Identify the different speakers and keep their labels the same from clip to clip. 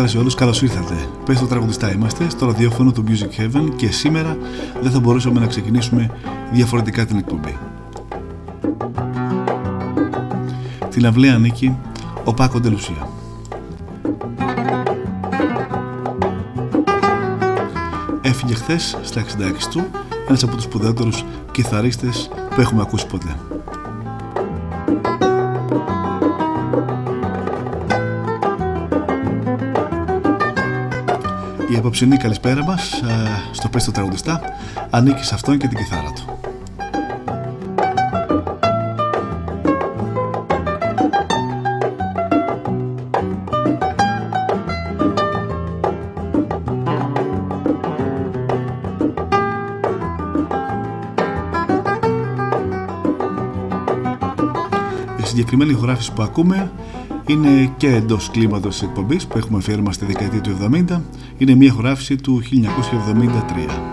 Speaker 1: καλησπέρα σε όλους, καλώς ήρθατε. Πες το τραγουδιστά είμαστε στο ραδιόφωνο του Music Heaven και σήμερα δεν θα μπορούσαμε να ξεκινήσουμε διαφορετικά την εκπομπή. Την αυλαία ανήκει ο Πάκο Ντελουσία. Έφυγε χθες στα 66 του ένας από τους σπουδαίτερους κιθαρίστες που έχουμε ακούσει ποτέ. Απόψινή καλησπέρα μας ε, στο πέστο τραγουδιστά ανήκει σε αυτόν και την κιθάρα του. Η συγκεκριμένη ηχογράφηση που ακούμε είναι και εντός κλίματος της εκπομπής που έχουμε αφιέρωμα στη δεκαετία του 70. Είναι μια χωράφηση του 1973.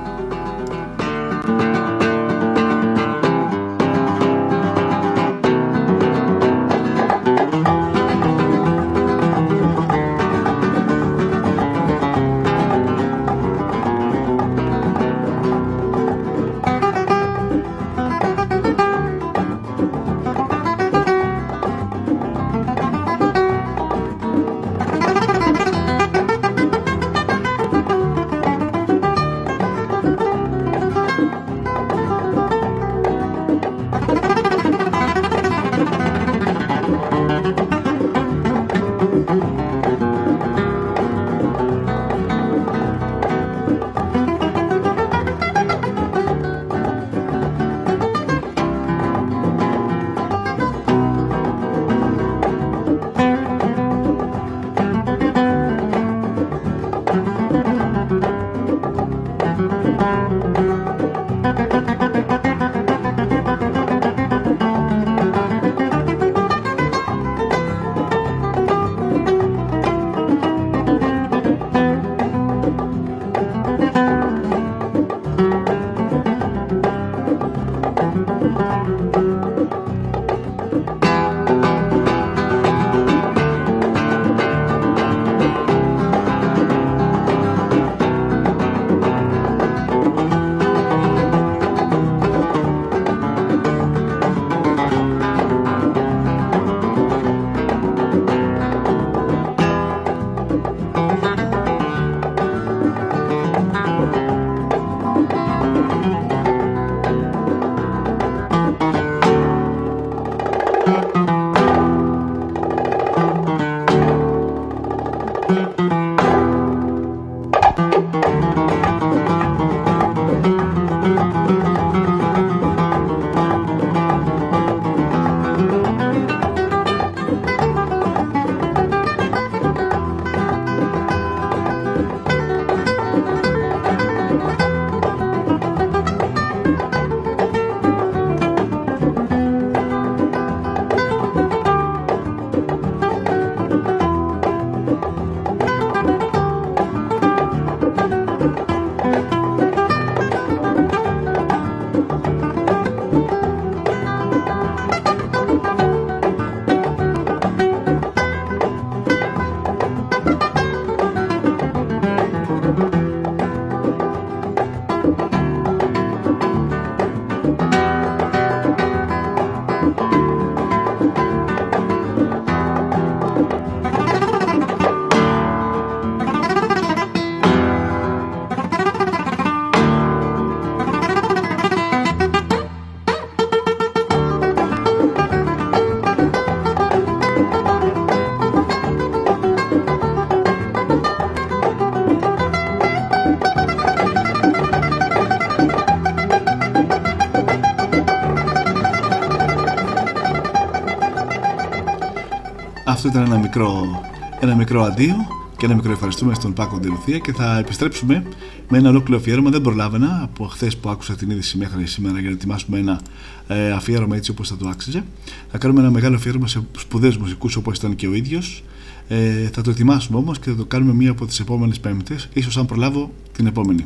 Speaker 1: Αυτό ήταν ένα μικρό, ένα μικρό αντίο και ένα μικρό ευχαριστούμε στον Πάκο Ντελουθία και θα επιστρέψουμε με ένα ολόκληρο αφιέρωμα. Δεν προλάβαινα από χθες που άκουσα την είδηση μέχρι σήμερα για να ετοιμάσουμε ένα ε, αφιέρωμα έτσι όπως θα το άξιζε. Θα κάνουμε ένα μεγάλο αφιέρωμα σε σπουδαίους μουσικούς όπως ήταν και ο ίδιος. Ε, θα το ετοιμάσουμε όμως και θα το κάνουμε μία από τις επόμενες Πέμπτες, ίσως αν προλάβω την επόμενη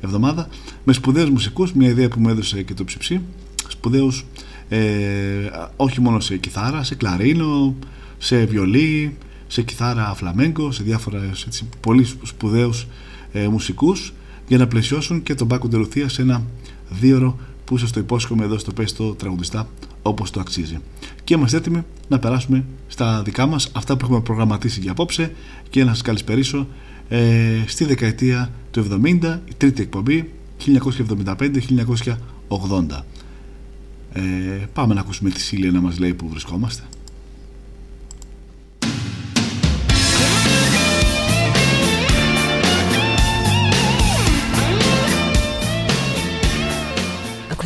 Speaker 1: εβδομάδα, με σπουδαίους μουσικούς. Μια ιδέα που μου έδωσε και το ψυψί. Σπουδαίους ε, όχι μόνο σε κιθάρα, σε κλαρίνο, σε βιολί, σε κιθάρα φλαμέγκο, σε διάφορα έτσι, πολύ σπουδαίους ε, μουσικούς για να πλαισιώσουν και τον Πάκο Ντελουθία σε ένα δίωρο που σας το υπόσχομαι εδώ στο πέστο τραγουδιστά όπως το αξίζει. Και είμαστε έτοιμοι να περάσουμε στα δικά μας αυτά που έχουμε προγραμματίσει για απόψε και να σας καλησπερίσω ε, στη δεκαετία του 70, η τρίτη εκπομπή 1975-1980. Ε, πάμε να ακούσουμε τη Σίλια να μας λέει που βρισκόμαστε.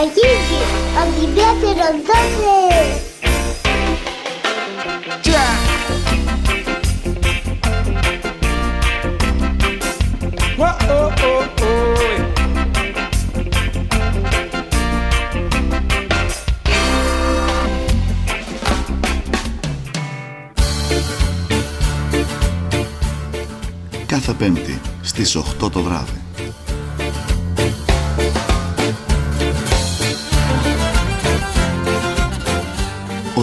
Speaker 2: Αγίγη, αντιβιάτερον δώσε!
Speaker 3: Oh, oh, oh, oh.
Speaker 4: κάθε Πέμπτη στις 8 το βράδυ.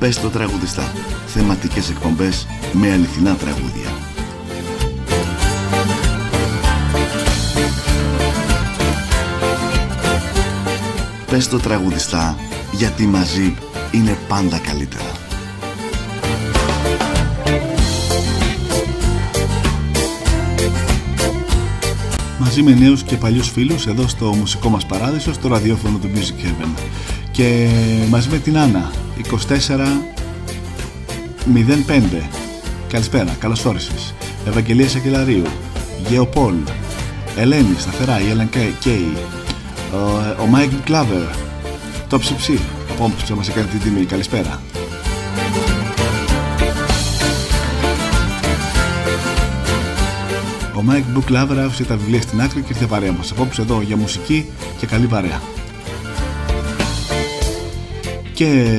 Speaker 4: Πες το τραγουδιστά. Θεματικές εκπομπές με αληθινά τραγούδια. Πες το τραγουδιστά γιατί μαζί είναι πάντα καλύτερα.
Speaker 1: μαζί με νέους και παλιούς φίλους εδώ στο μουσικό μας παράδεισο, στο ραδιόφωνο του Music Heaven. Και μαζί με την Άννα, 2405. Καλησπέρα, καλώς όρισες. Ευαγγελίας Σακελαρίου, Γεωπόλ, Ελένη, σταθερά, η Έλεν Κέι, ο Μάικ Κλάβερ, το ψιψί, ο Πόμπος που μας έκανε την τιμή, καλησπέρα. Ο Mike Book Lover άφησε τα βιβλία στην άκρη και ήρθε παρέα μας. Απόψε εδώ για μουσική και καλή παρέα. Και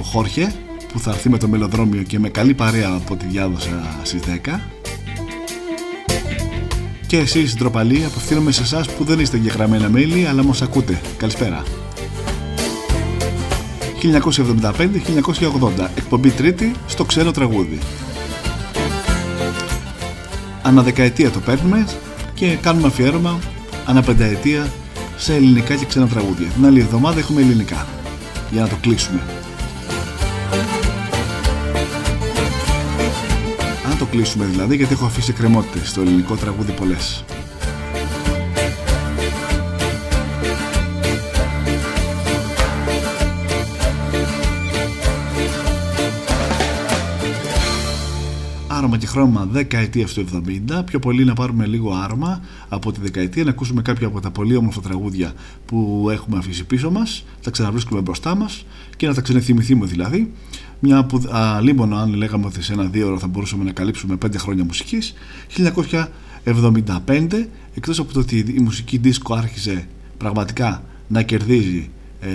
Speaker 1: ο Χόρχε που θα έρθει με το μελοδρόμιο και με καλή παρέα από τη διάδοσα στις 10. Και εσείς ντροπαλοί απευθύνομαι σε εσάς που δεν είστε εγγεγραμμένα μέλη αλλά μας ακούτε. Καλησπέρα. 1975-1980 εκπομπή τρίτη στο ξένο τραγούδι αναδεκαετία το παίρνουμε και κάνουμε αφιέρωμα αναπενταετία σε ελληνικά και ξένα τραγούδια. Την άλλη εβδομάδα έχουμε ελληνικά για να το κλείσουμε. Αν το κλείσουμε δηλαδή γιατί έχω αφήσει κρεμότητες στο ελληνικό τραγούδι πολλές. Χρώμα δεκαετία του 70. Πιο πολύ να πάρουμε λίγο άρωμα από τη δεκαετία, να ακούσουμε κάποια από τα πολύ όμορφα τραγούδια που έχουμε αφήσει πίσω μας, τα ξαναβρίσκουμε μπροστά μας και να τα ξανεθυμηθούμε δηλαδή. Μια που α, λίμωνο, αν λέγαμε ότι σε ένα-δύο ώρα θα μπορούσαμε να καλύψουμε πέντε χρόνια μουσικής. 1975, εκτός από το ότι η μουσική δίσκο άρχισε πραγματικά να κερδίζει ε,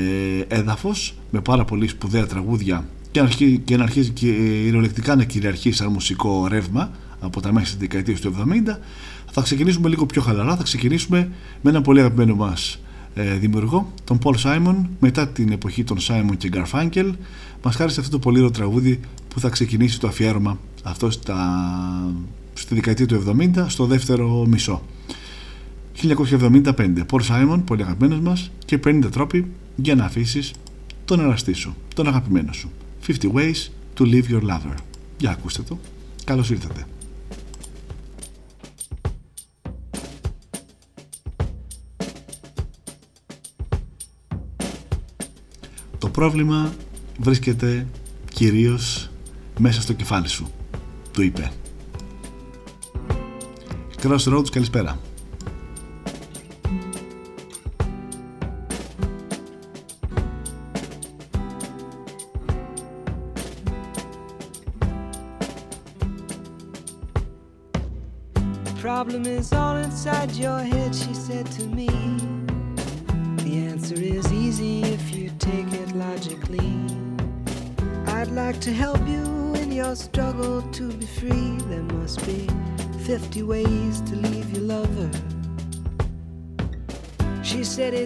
Speaker 1: έδαφος με πάρα πολύ σπουδαία τραγούδια και, αρχί, και να αρχίζει κυριολεκτικά να κυριαρχεί σαν μουσικό ρεύμα από τα μέσα τη δεκαετία του 70 θα ξεκινήσουμε λίγο πιο χαλαρά. Θα ξεκινήσουμε με ένα πολύ αγαπημένο μας ε, δημιουργό τον Paul Simon μετά την εποχή των Simon και Garfunkel. Μας χάρισε αυτό το πολύ ωραίο τραγούδι που θα ξεκινήσει το αφιέρωμα αυτό στα, στη δεκαετία του 70 στο δεύτερο μισό. 1975, Paul Simon, πολύ αγαπημένος μας και 50 τρόποι για να αφήσεις τον εραστή σου, τον αγαπημένο σου. 50 ways to leave your lover. Για ακούστε το. Καλώς ήρθατε. Το πρόβλημα βρίσκεται κυρίως μέσα στο κεφάλι σου, του είπε. Crossroads, καλησπέρα.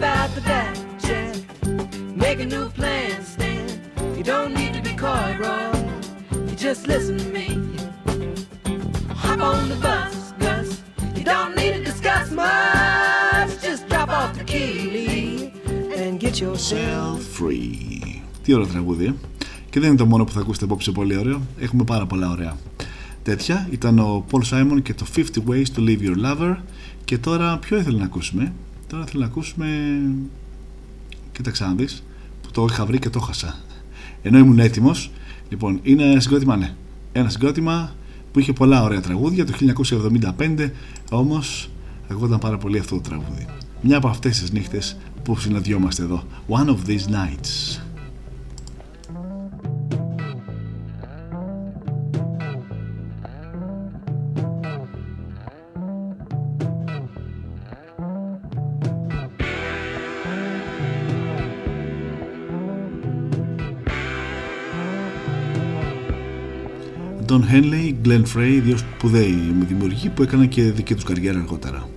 Speaker 3: Slip out the back, Jack. Make a new plan, Stan. You don't need to be coy, Roy. You just listen to me. Hop on the bus, Gus. You don't need to discuss much. Just drop off the key, leave, and get yourself
Speaker 1: Free. Τι ωραίο τραγούδι, ε? Και δεν είναι το μόνο που θα ακούσετε απόψε πολύ ωραίο. Έχουμε πάρα πολλά ωραία. Τέτοια ήταν ο Paul Simon και το 50 Ways to Leave Your Lover. Και τώρα ποιο ήθελε να ακούσουμε. Τώρα θέλω να ακούσουμε. Κοίταξε να δεις, που το είχα βρει και το χάσα. Ενώ ήμουν έτοιμος. Λοιπόν, είναι ένα συγκρότημα, ναι. Ένα συγκρότημα που είχε πολλά ωραία τραγούδια. Το 1975 όμως ακούγονταν πάρα πολύ αυτό το τραγούδι. Μια από αυτές τις νύχτες που συναντιόμαστε εδώ. One of these nights. Don Henley, Glenn Frey, δύο σπουδαίοι δημιουργοί που έκαναν και δική τους καριέρα αργότερα.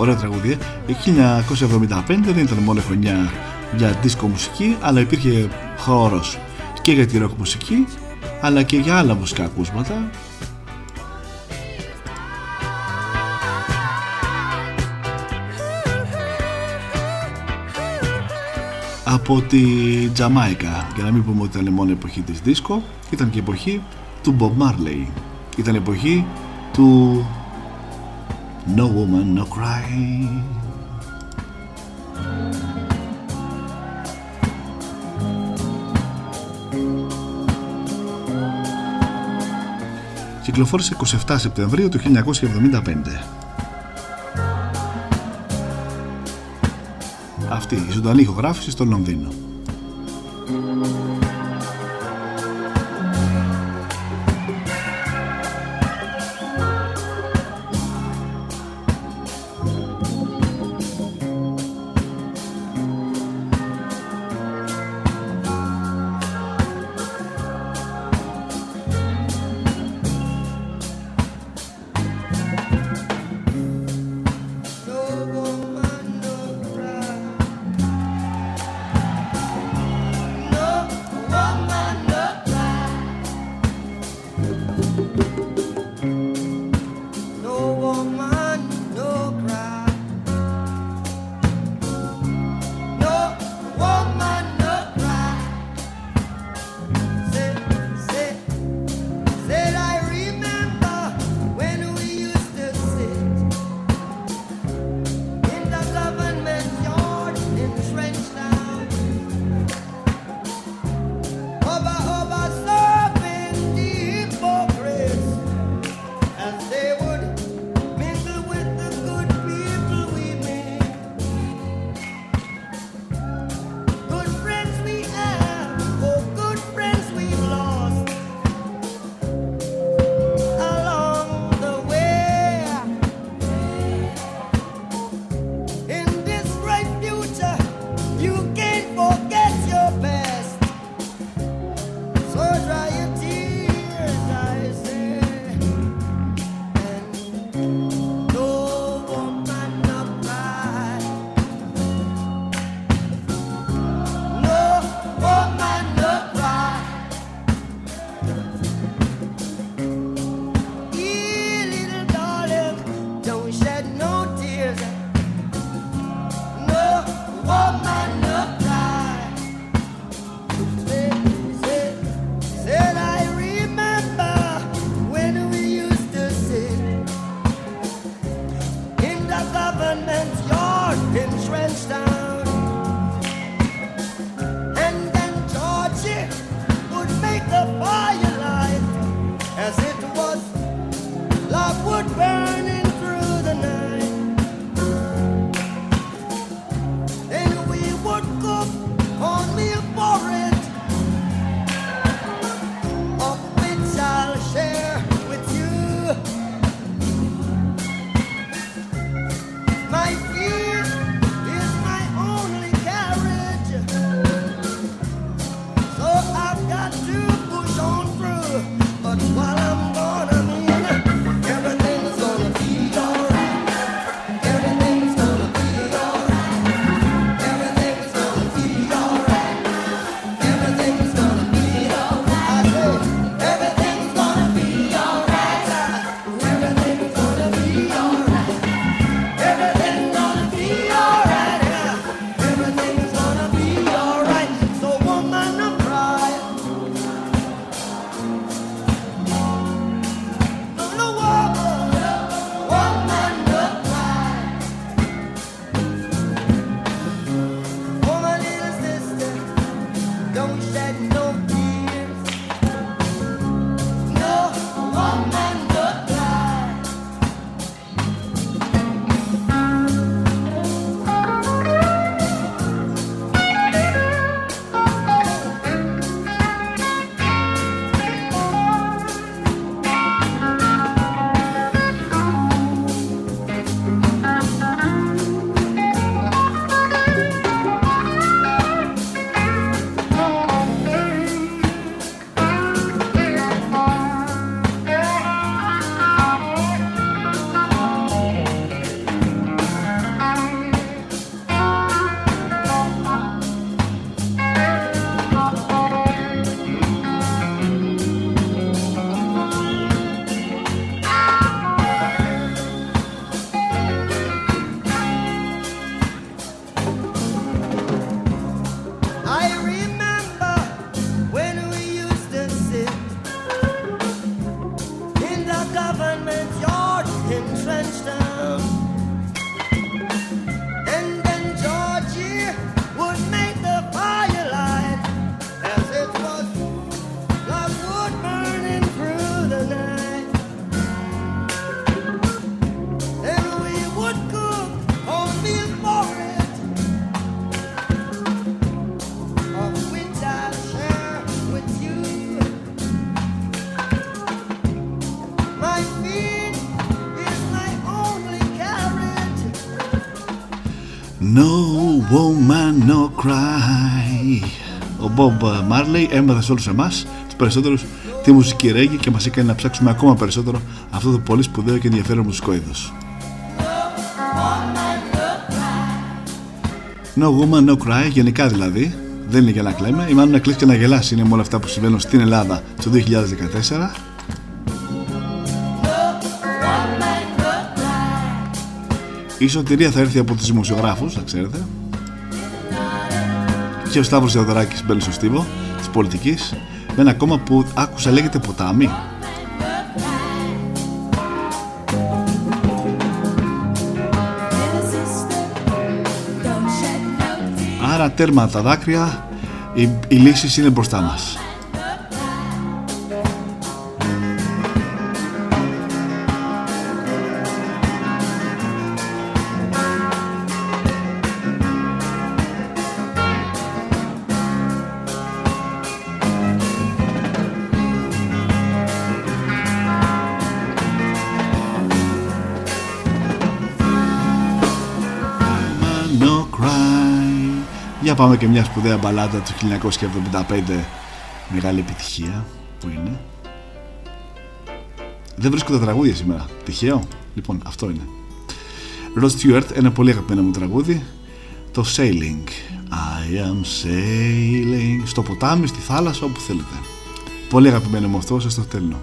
Speaker 5: Ωραία τραγούδια. Το 1975 δεν ήταν μόνο χρονιά για δίσκο μουσική, αλλά υπήρχε χώρος και για τη ροκ μουσική, αλλά και για άλλα μουσικά ακούσματα. από τη Τζαμάικα για να μην πούμε ότι ήταν μόνο εποχή της δίσκο ήταν και εποχή του Bob Marley ήταν εποχή του No Woman No Cry κυκλοφόρησε 27 Σεπτεμβρίου του 1975 αυτή η ζωντανή ηχογράφηση στο Λονδίνο.
Speaker 1: Woman no cry Ο Bob Marley έμαθε σε όλους εμάς τους περισσότερους τη μουσική ρέγγι και μας έκανε να ψάξουμε ακόμα περισσότερο αυτό το πολύ σπουδαίο και ενδιαφέρον μουσικό είδος. No woman no cry, γενικά δηλαδή, δεν είναι για να κλαίμε, ή μάλλον να κλείσει και να γελάσει είναι με όλα αυτά που συμβαίνουν στην Ελλάδα το 2014. Η σωτηρία θα έρθει από τους δημοσιογράφους, θα ξέρετε. Και ο Σταύρος Θεοδωράκης μπαίνει στο στίβο της πολιτικής με ένα κόμμα που άκουσα λέγεται ποτάμι. Άρα τέρμα τα δάκρυα, οι, οι λύσεις είναι μπροστά μας. Πάμε και μια σπουδαία μπαλάντα του 1975 Μεγάλη επιτυχία που είναι. Δεν βρίσκω τα τραγούδια σήμερα. Τυχαίο. Λοιπόν αυτό είναι. Rod Stewart ένα πολύ αγαπημένο μου τραγούδι. Το Sailing. I am sailing. Στο ποτάμι, στη θάλασσα, όπου θέλετε. Πολύ αγαπημένο μου αυτό, σας το στέλνω.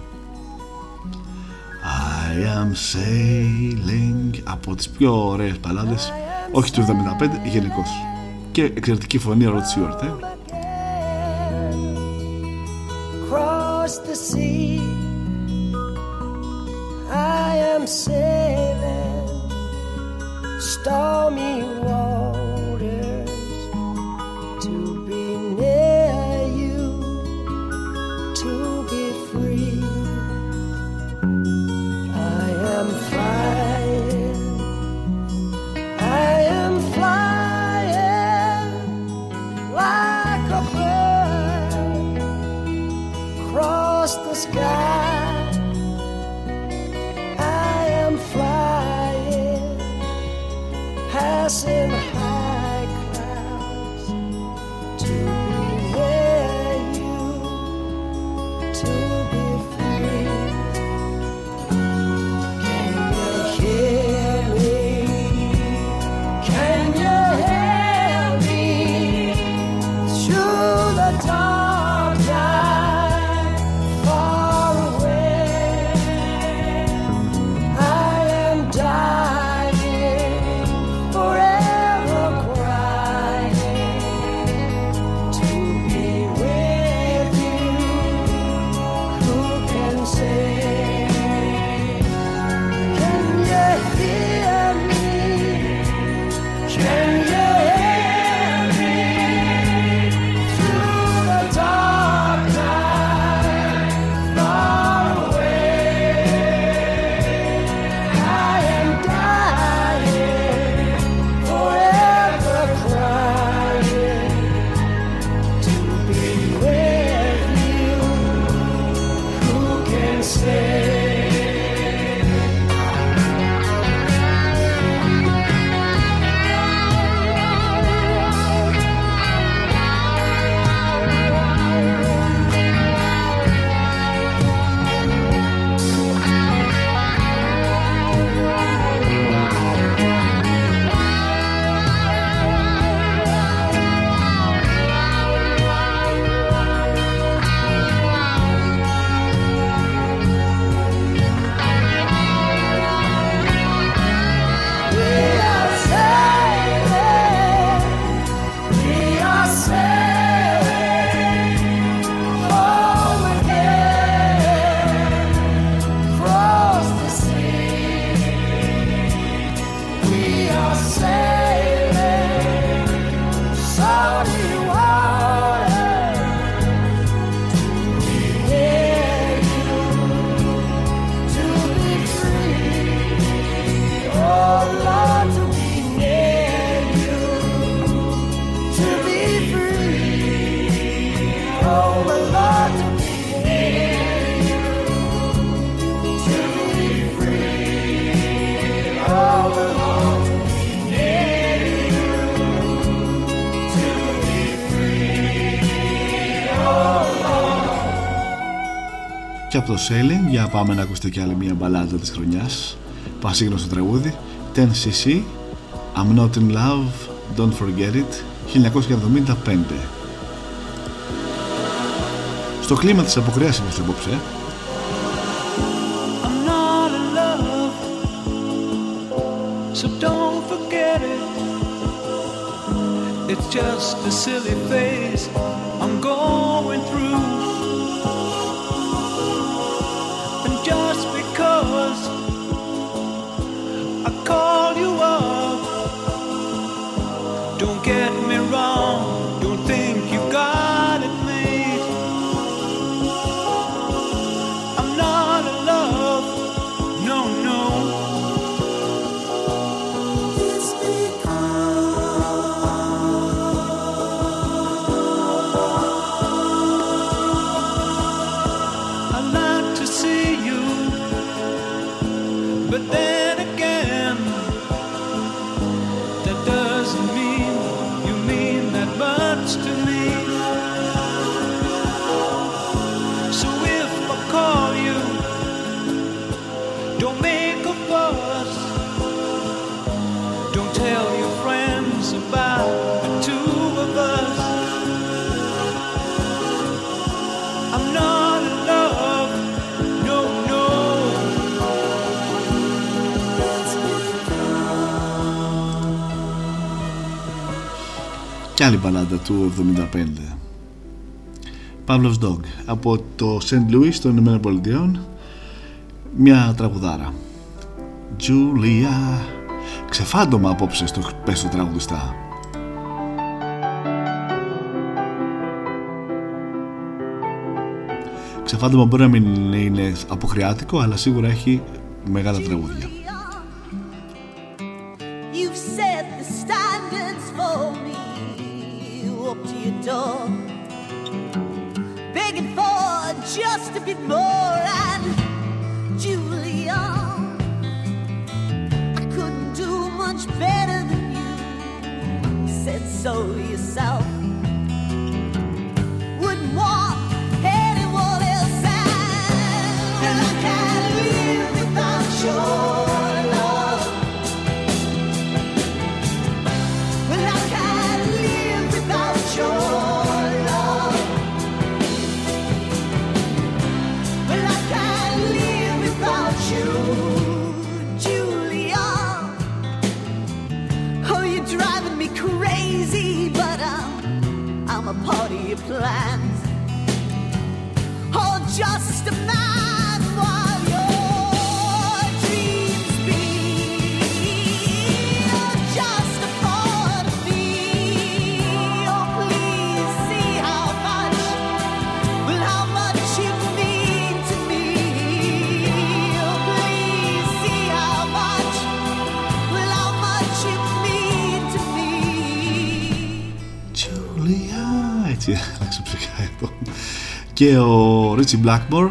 Speaker 1: I am sailing. Από τις πιο ωραίες παλάδες Όχι του 75, γενικώς eklertike, eklertike fëllëmija rëtësyrët, e? Cross the sea I am sailing Stormy
Speaker 6: water το Sailing για πάμε να ακούσετε και άλλη μια μπαλάντα της χρονιάς. Πασίγνωστο τραγούδι. 10cc I'm not in love, don't forget it. 1975 Στο κλίμα της αποκριάς είμαστε απόψε ε.
Speaker 7: I'm not in love, so don't forget it. It's just a silly phase
Speaker 6: άλλη μπαλάντα του 75 Pavlov's Dog από το St. Louis των Ηνωμένων Πολιτειών. Μια τραγουδάρα. Julia ξεφάντωμα απόψε στο πες του τραγουδιστά. Ξεφάντωμα μπορεί να μην είναι αποχρεάτικο αλλά σίγουρα έχει μεγάλα τραγούδια και ο Ρίτσι Blackmore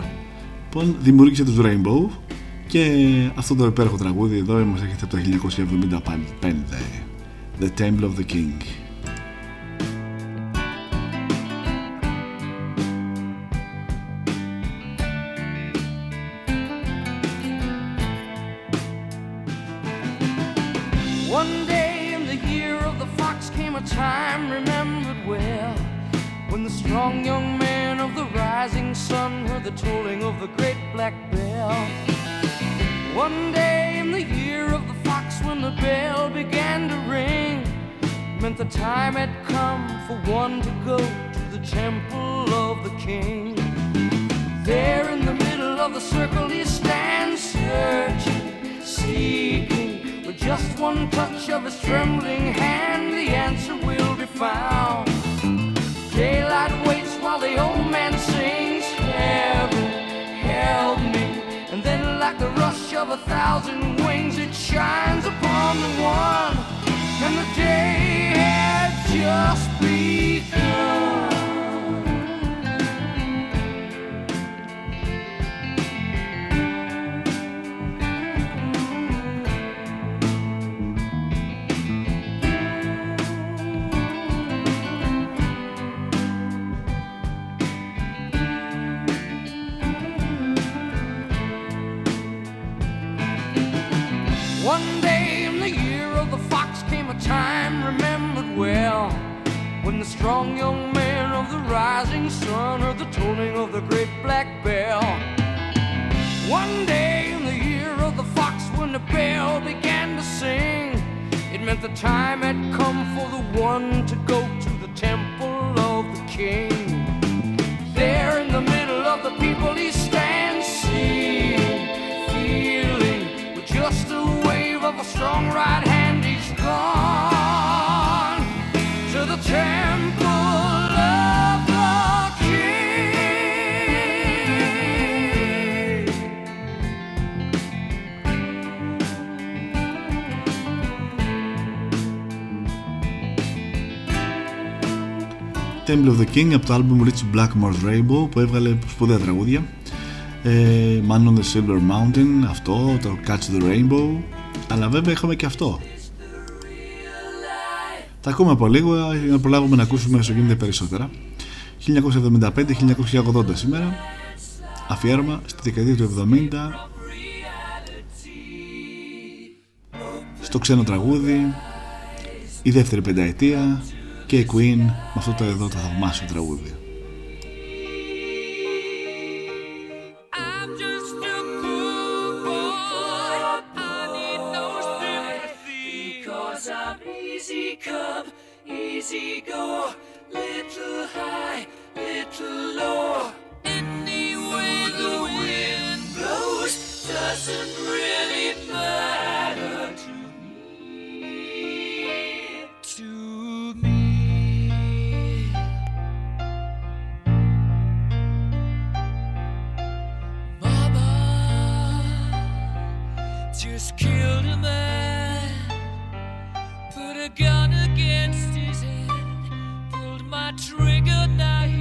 Speaker 6: λοιπόν, δημιούργησε τους Rainbow. Και αυτό το υπέροχο τραγούδι εδώ μας έρχεται από το 1975 The Temple of the King
Speaker 8: the time had come for one to go to the temple of the king. There in the middle of the circle he stands searching, seeking. With just one touch of his trembling hand, the answer will be found. Daylight waits while the old man sings, Heaven, help me. And then, like the rush of a thousand wings, it shines upon the one. And the day had just begun. The strong young man of the rising sun heard the tolling of the great black bell. One day in the year of the fox, when the bell began to sing, it meant the time had come for the one to go to the temple of the king. There in the middle of the people, he stands, seeing, feeling, with just a wave of a strong right hand, temple of the king.
Speaker 1: Temple of the King από το album Rich Blackmore's Rainbow που έβγαλε σπουδαία τραγούδια ε, Man on the Silver Mountain αυτό, το Catch the Rainbow αλλά βέβαια είχαμε και αυτό τα ακούμε από λίγο για να προλάβουμε να ακούσουμε όσο γίνεται περισσότερα. 1975-1980 σήμερα. Αφιέρωμα στη δεκαετία του 70 στο ξένο τραγούδι η δεύτερη πενταετία και η Queen με αυτό το εδώ το θαυμάσιο τραγούδι
Speaker 8: easy go. Little high, little low. Any the wind blows doesn't really matter to me. To me. Mama just killed a man, put a gun trigger, now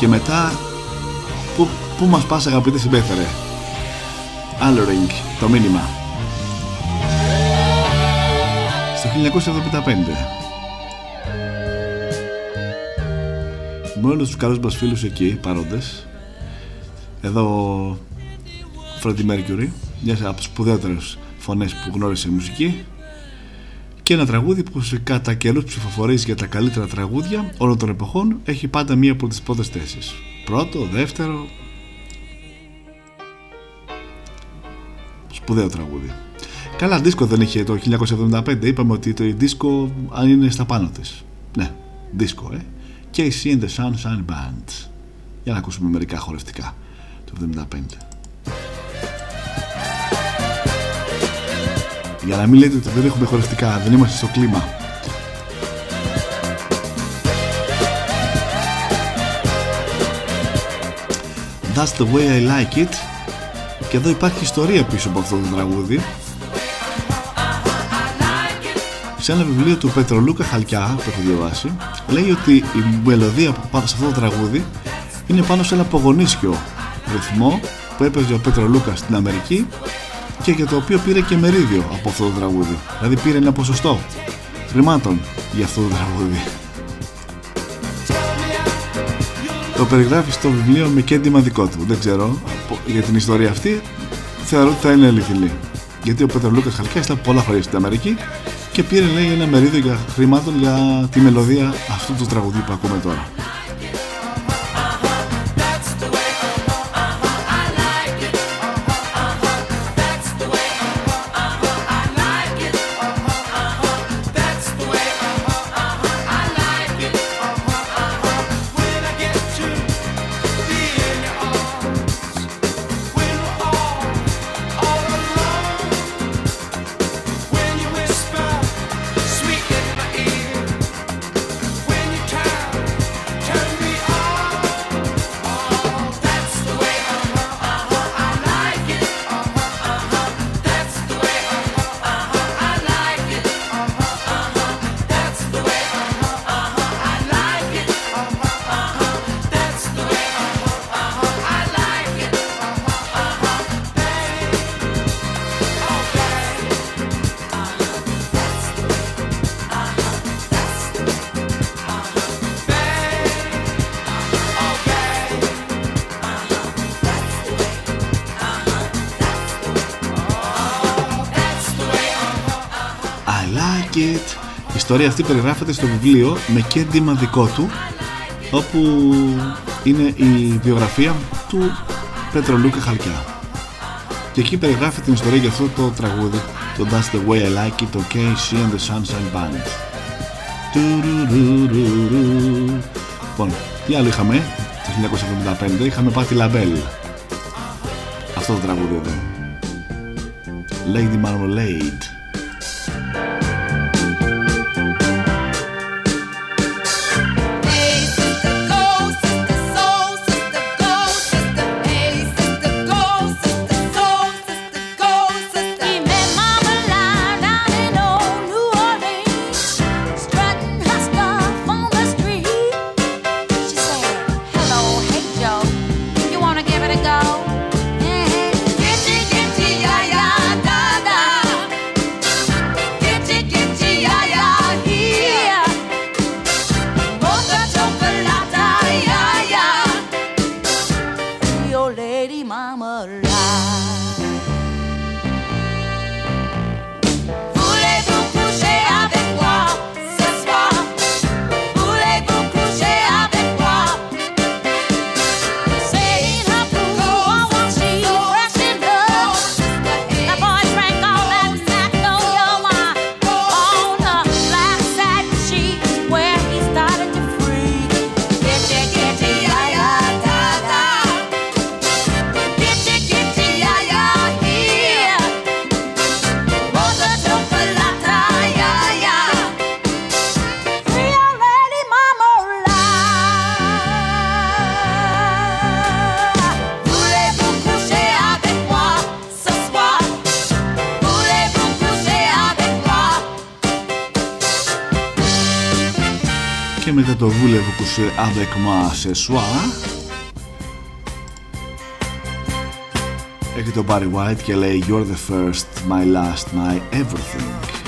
Speaker 1: και μετά Πού, πού μας πας αγαπητέ συμπέθερε; Allering το μήνυμα. Στο 1975 Με όλους τους καλούς μας φίλους εκεί παρόντες Εδώ Freddie Mercury Μιας από τις σπουδαίτερες φωνές που γνώρισε η μουσική και ένα τραγούδι που σε κατά καιρούς ψηφοφορείς για τα καλύτερα τραγούδια όλων των εποχών έχει πάντα μία από τις πρώτες θέσεις. Πρώτο, δεύτερο. Σπουδαίο τραγούδι. Καλά, δίσκο δεν είχε το 1975. Είπαμε ότι το δίσκο αν είναι στα πάνω της. Ναι, δίσκο, ε. KC and the Sunshine Band. Για να ακούσουμε μερικά χορευτικά το 75. Για να μην λέτε ότι δεν έχουμε χορευτικά, δεν είμαστε στο κλίμα. That's the way I like it. Και εδώ υπάρχει ιστορία πίσω από αυτό το τραγούδι. Σε ένα βιβλίο του Πετρολούκα Χαλκιά, που έχω διαβάσει, λέει ότι η μελωδία που πάνω σε αυτό το τραγούδι είναι πάνω σε ένα πογονίσιο ρυθμό που έπαιζε ο Πετρολούκα στην Αμερική και για το οποίο πήρε και μερίδιο από αυτό το τραγούδι. Δηλαδή πήρε ένα ποσοστό χρημάτων για αυτό το τραγούδι. Το περιγράφεις στο βιβλίο με κέντημα δικό του. Δεν ξέρω για την ιστορία αυτή. Θεωρώ ότι θα είναι αληθινή. Γιατί ο Πετρολούκας Χαλκιάς ήταν πολλά χρόνια στην Αμερική και πήρε λέει ένα μερίδιο για χρημάτων για τη μελωδία αυτού του τραγουδίου που ακούμε τώρα. Ιστορία αυτή περιγράφεται στο βιβλίο με κέντημα δικό του όπου είναι η βιογραφία του Πετρολούκα Χαλκιά. Και εκεί περιγράφει την ιστορία για αυτό το τραγούδι το That's the way I like it, το KC and the Sunshine Band. Τουρουρουρουρου. Λοιπόν, τι άλλο είχαμε το 1975, είχαμε Patti LaBelle. Αυτό το τραγούδι εδώ. Lady Marmalade.
Speaker 9: Το voulez-vous coucher avec moi ce soir έχει το Barry White και λέει You're the first, my last, my everything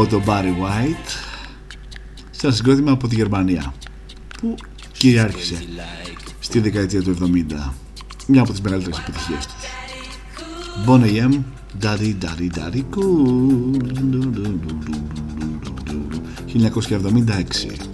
Speaker 9: από τον Barry White σε ένα συγκρότημα από τη Γερμανία που κυριάρχησε στη δεκαετία του 70 μια από τις μεγαλύτερες επιτυχίες τους. Bonnie M Daddy Daddy Daddy Cool. 1976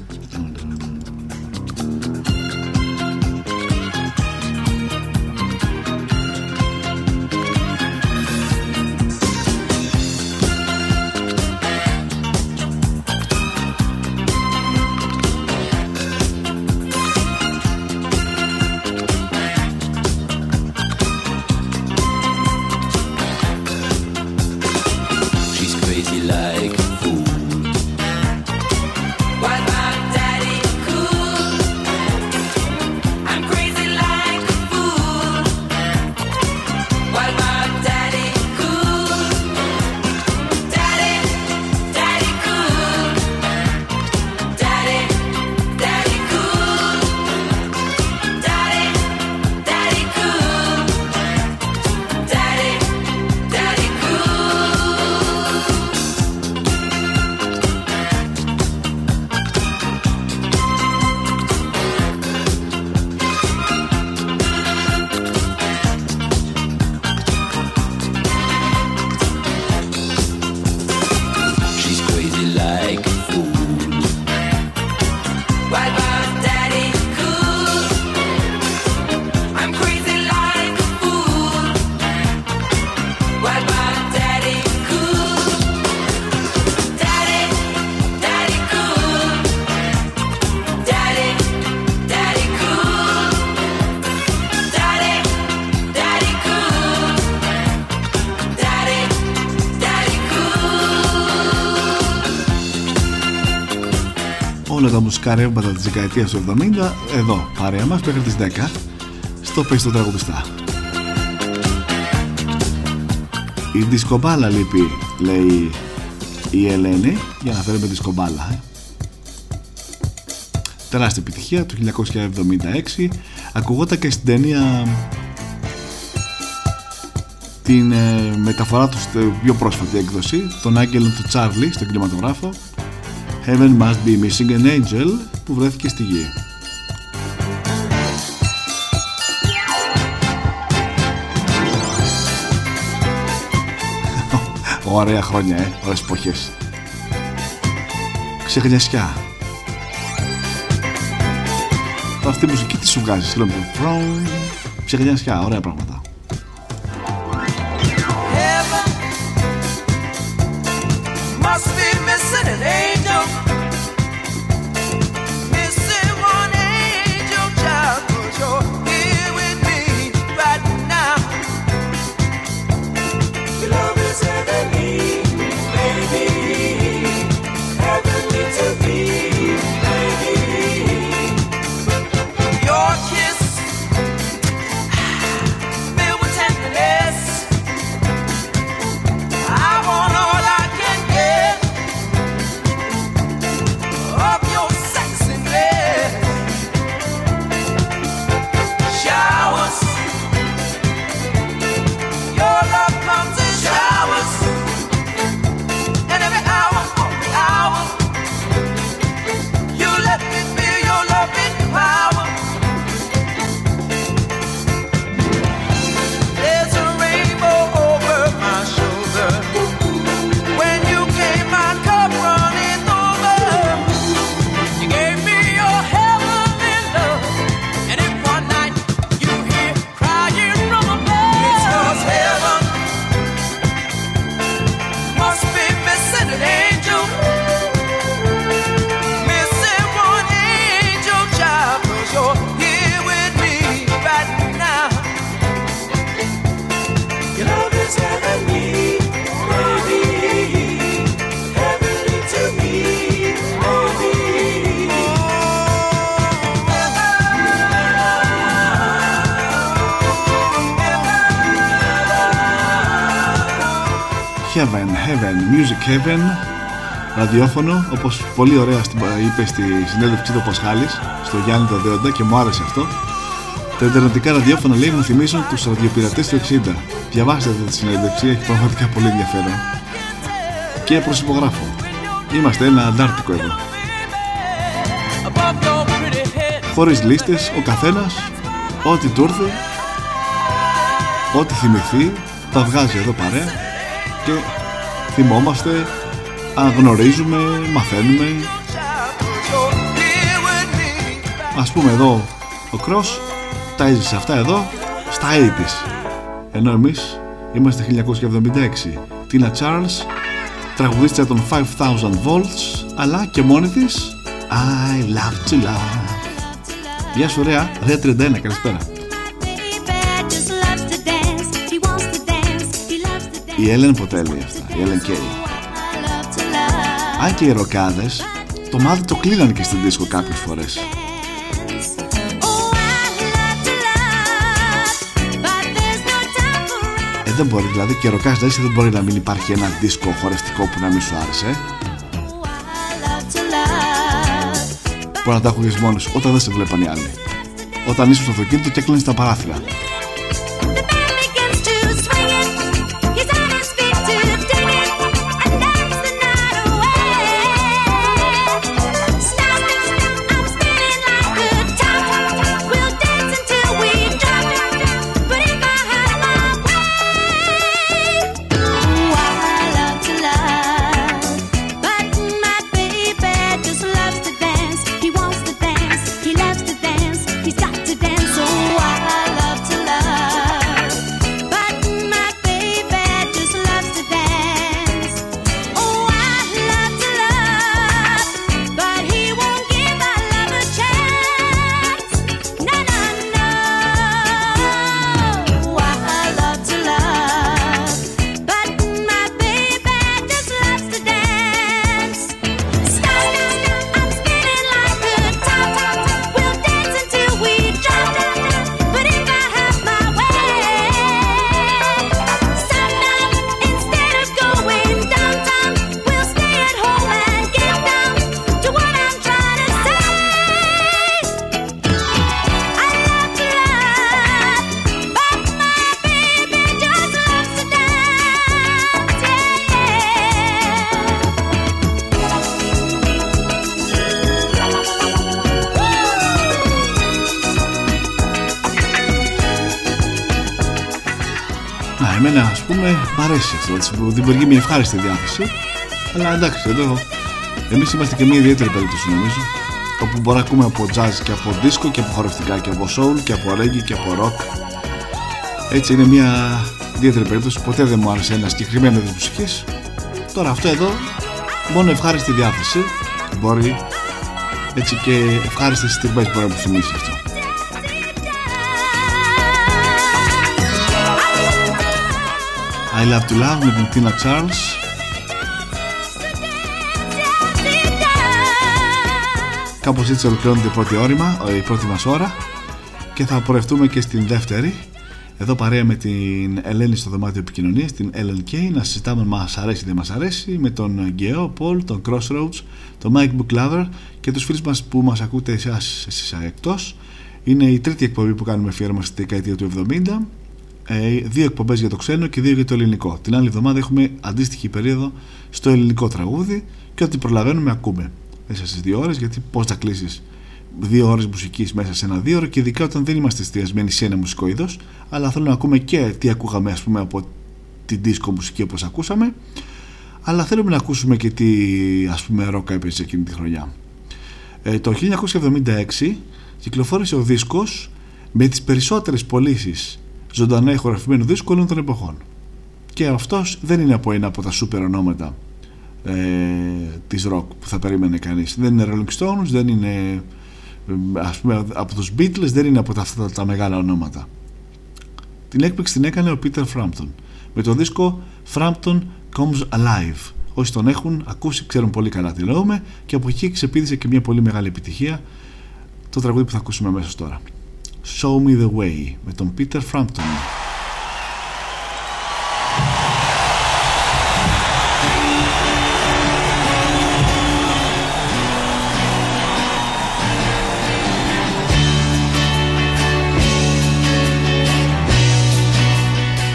Speaker 9: τα μουσικά ρεύματα της δεκαετίας του 70 εδώ παρέα μας μέχρι τις 10 στο Πες το τραγουδιστά. Η δισκομπάλα λείπει λέει η Ελένη για να φέρουμε δισκομπάλα ε. τεράστια επιτυχία του 1976 ακουγόταν και στην ταινία την ε, μεταφορά τους στην πιο πρόσφατη έκδοση των Άγγελων του Τσάρλι στον κινηματογράφο Heaven Must Be Missing an Angel που βρέθηκε στη γη. Ωραία χρόνια, ε. Ωραίες εποχές. Ξεχνιασιά.
Speaker 1: αυτή η μουσική τι σου βγάζει, συγγνώμη. From... Ψυχανιασιά, ωραία πράγματα.
Speaker 10: Heaven,
Speaker 1: Music Heaven ραδιόφωνο όπως πολύ ωραία στην- είπε στη συνέντευξή του ο Πασχάλης στο Γιάννη το Δέοντα και μου άρεσε αυτό. Τα ιντερνετικά ραδιόφωνα λέει μου θυμίζουν τους ραδιοπειρατές του 60 διαβάστε αυτή τη συνέντευξη, έχει πραγματικά πολύ ενδιαφέρον. Και προσυπογράφω. Είμαστε ένα αντάρτικο εδώ.
Speaker 10: Above your pretty head,
Speaker 1: χωρίς λίστες, ο καθένας ό,τι του έρθει ό,τι θυμηθεί τα βγάζει εδώ παρέα και θυμόμαστε αναγνωρίζουμε, μαθαίνουμε.
Speaker 10: You're here with me.
Speaker 1: ας πούμε εδώ ο Κρός τα έζησε αυτά εδώ στα 80's ενώ εμείς είμαστε 1976 Τίνα Charles τραγουδίστρια των 5000 volts αλλά και μόνη της I love to love. Γεια σου ωραία, Ρέα 31, καλησπέρα Η Έλεν ποτέ λέει αυτά, η Έλεν Κέι Αν και οι ροκάδες το μάτι το κλείνανε και στην δίσκο κάποιες φορές Ε, δεν μπορεί, δηλαδή και ροκάς δεν δεν μπορεί να μην υπάρχει ένα δίσκο χορευτικό που να μην σου άρεσε. ε. Μπορεί να τα ακούγες μόνος σου, όταν δεν σε βλέπαν οι άλλοι. Όταν ήσουν στο αυτοκίνητο και έκλεινες τα παράθυρα. Έτσι, που δημιουργεί μια ευχάριστη διάθεση. Αλλά εντάξει, εδώ εμείς είμαστε και μια ιδιαίτερη περίπτωση νομίζω. όπου μπορεί να ακούμε από jazz και από disco και από χορευτικά και από soul και από reggae και από rock έτσι είναι μια ιδιαίτερη περίπτωση ποτέ δεν μου άρεσε ένα συγκεκριμένο είδος μουσικής τώρα αυτό εδώ μόνο ευχάριστη διάθεση μπορεί έτσι και ευχάριστες στιγμές μπορεί να μου θυμίσεις I Love To Love με την Tina Charles. Κάπως έτσι ολοκληρώνεται η πρώτη, όρημα, η πρώτη μας ώρα. Και θα πορευτούμε και στην δεύτερη. Εδώ παρέα με την Ελένη στο δωμάτιο επικοινωνίας την Ellen Kay να συζητάμε αν μας αρέσει ή δεν μας αρέσει με τον Γκέο, Πολ, τον Crossroads τον Mike Booklover και τους φίλους μας που μας ακούτε εσάς, εσείς εκτός. Είναι η τρίτη εκπομπή που κάνουμε αφιέρωμα στη δεκαετία του 70 ε, δύο εκπομπές για το ξένο και δύο για το ελληνικό την άλλη εβδομάδα έχουμε αντίστοιχη περίοδο στο ελληνικό τραγούδι και ό,τι προλαβαίνουμε ακούμε μέσα στις δύο ώρες, γιατί πώς θα κλείσεις δύο ώρες μουσικής μέσα σε ένα δύο ώρο και ειδικά όταν δεν είμαστε εστιασμένοι σε ένα μουσικό είδος, αλλά θέλω να ακούμε και τι ακούγαμε ας πούμε, από την δίσκο μουσική όπως ακούσαμε, αλλά θέλουμε να ακούσουμε και τι ας πούμε ρόκα έπαιζε εκείνη τη χρονιά. Ε, το 1976 κυκλοφόρησε ο δίσκος με τις περισσότερες πωλήσεις ζωντανά ηχογραφημένου δίσκου όλων των εποχών. Και αυτός δεν είναι από ένα από τα σούπερ ονόματα ε, της rock που θα περίμενε κανείς. Δεν είναι Rolling Stones δεν είναι ε, ας πούμε από τους Beatles δεν είναι από τα, αυτά τα μεγάλα ονόματα. Την έκπληξη την έκανε ο Peter Frampton. Με το δίσκο Frampton Comes Alive. Όσοι τον έχουν ακούσει ξέρουν πολύ καλά τι εννοούμε και από εκεί ξεπίδησε και μια πολύ μεγάλη επιτυχία. Το τραγούδι που θα ακούσουμε αμέσως τώρα Show Me The Way με τον Peter Frampton.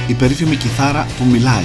Speaker 1: Η περίφημη κιθάρα που μιλάει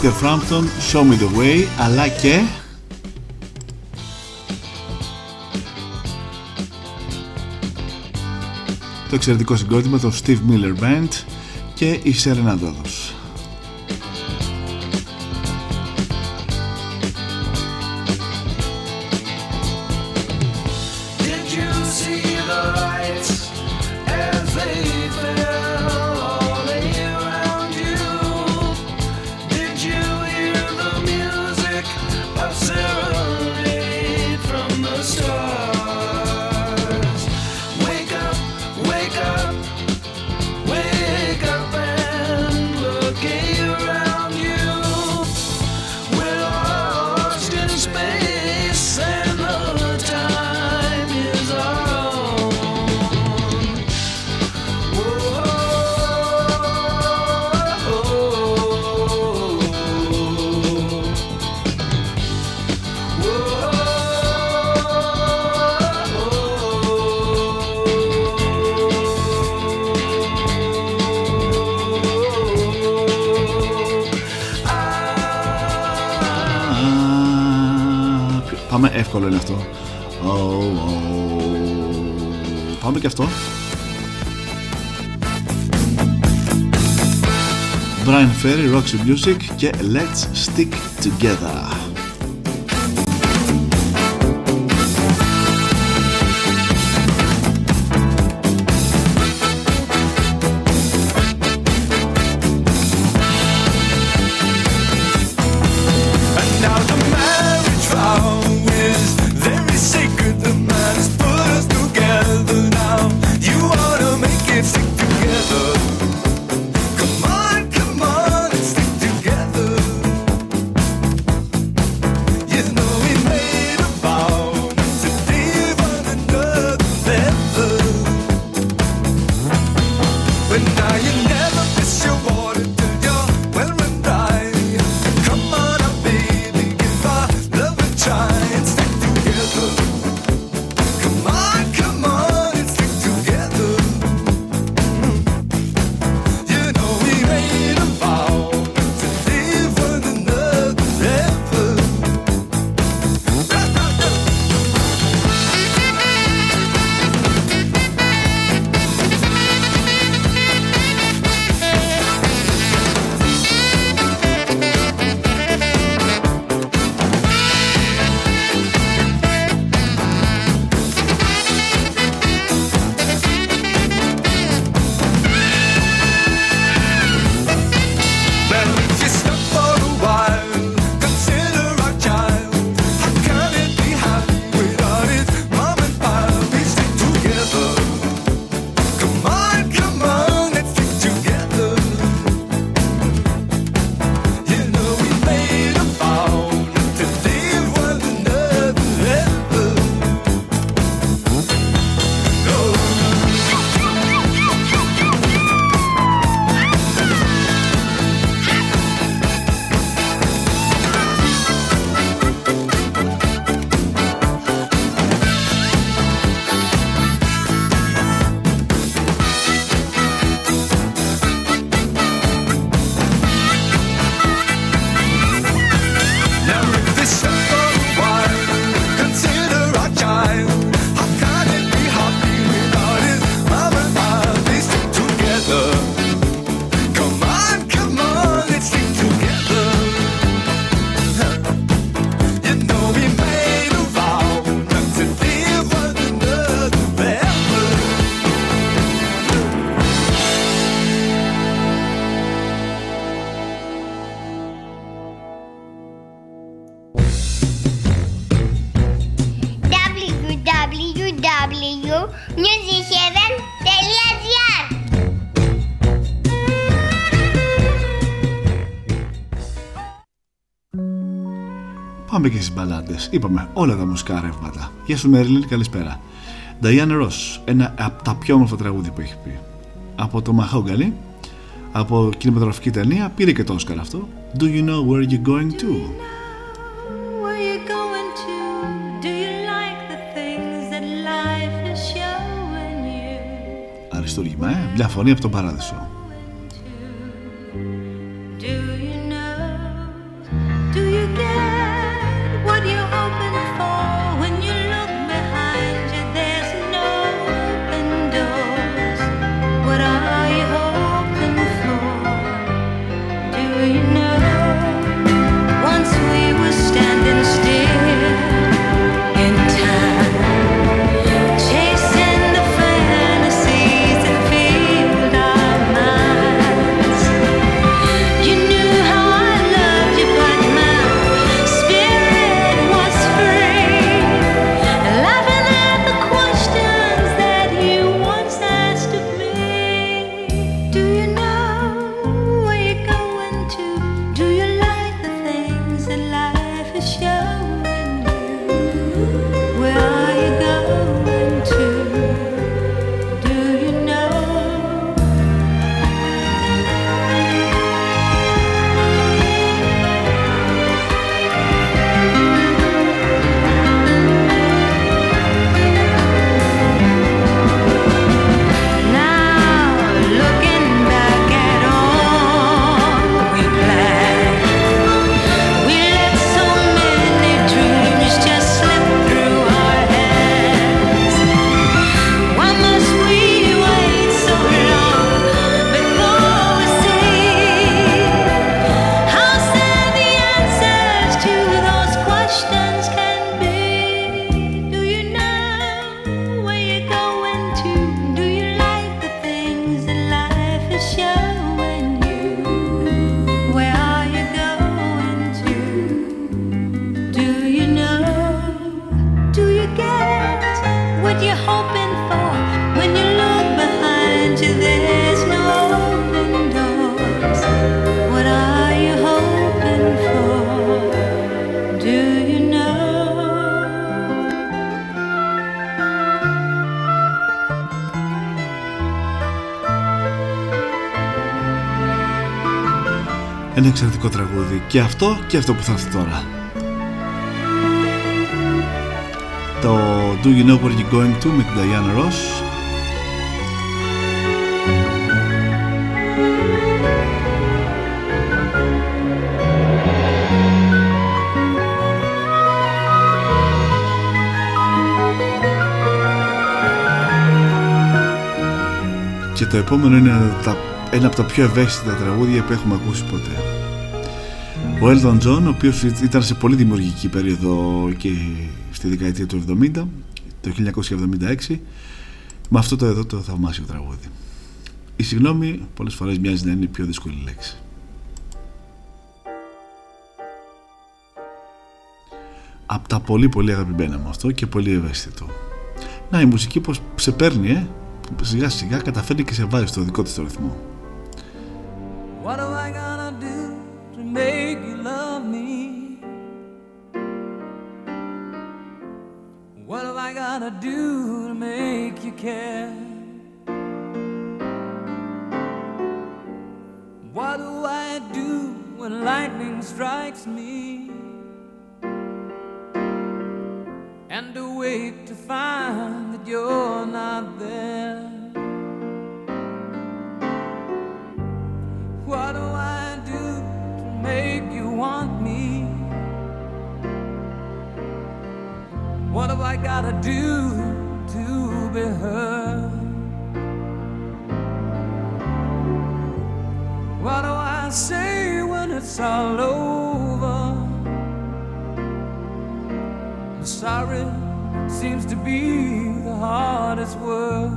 Speaker 1: Peter Frampton Show Me The Way αλλά και το εξαιρετικό συγκρότημα των Steve Miller Band και η Σερένα Δόδος.
Speaker 11: εύκολο είναι αυτό. Oh, oh. Πάμε και αυτό. Brian Ferry, Roxy Music και Let's Stick Together.
Speaker 2: του
Speaker 11: Πάμε και στις μπαλάντες. Είπαμε όλα τα μουσικά ρεύματα. Γεια σου Μέρλιν, καλησπέρα. Diana Ross, ένα από τα πιο όμορφα τραγούδια που έχει πει. Από το Mahogany, από κινηματογραφική ταινία, πήρε και το Όσκαρ αυτό. Do you know where you're going to? αριστούργημα, μια φωνή από τον παράδεισο.
Speaker 1: Τραγούδι. Και αυτό και αυτό που θα έρθει τώρα. Το Do You Know Where You're Going To με την Diana Ross. Και το επόμενο είναι τα- ένα από τα πιο ευαίσθητα τραγούδια που έχουμε ακούσει ποτέ. Ο Elton John, ο οποίος ήταν σε πολύ δημιουργική περίοδο και στη δεκαετία του 70, το 1976, με αυτό το εδώ το θαυμάσιο τραγούδι. Η συγγνώμη πολλές φορές μοιάζει να είναι η πιο δύσκολη λέξη. Απ' τα πολύ πολύ αγαπημένα μου αυτό και πολύ ευαίσθητο. Να η μουσική πως σε παίρνει, ε, σιγά σιγά καταφέρνει και σε βάζει στο δικό της το ρυθμό.
Speaker 8: I do to make you care? What do I do when lightning strikes me? And awake to find that you're not there. I gotta do to be heard? What do I say when it's all over? Sorry seems to be the hardest word.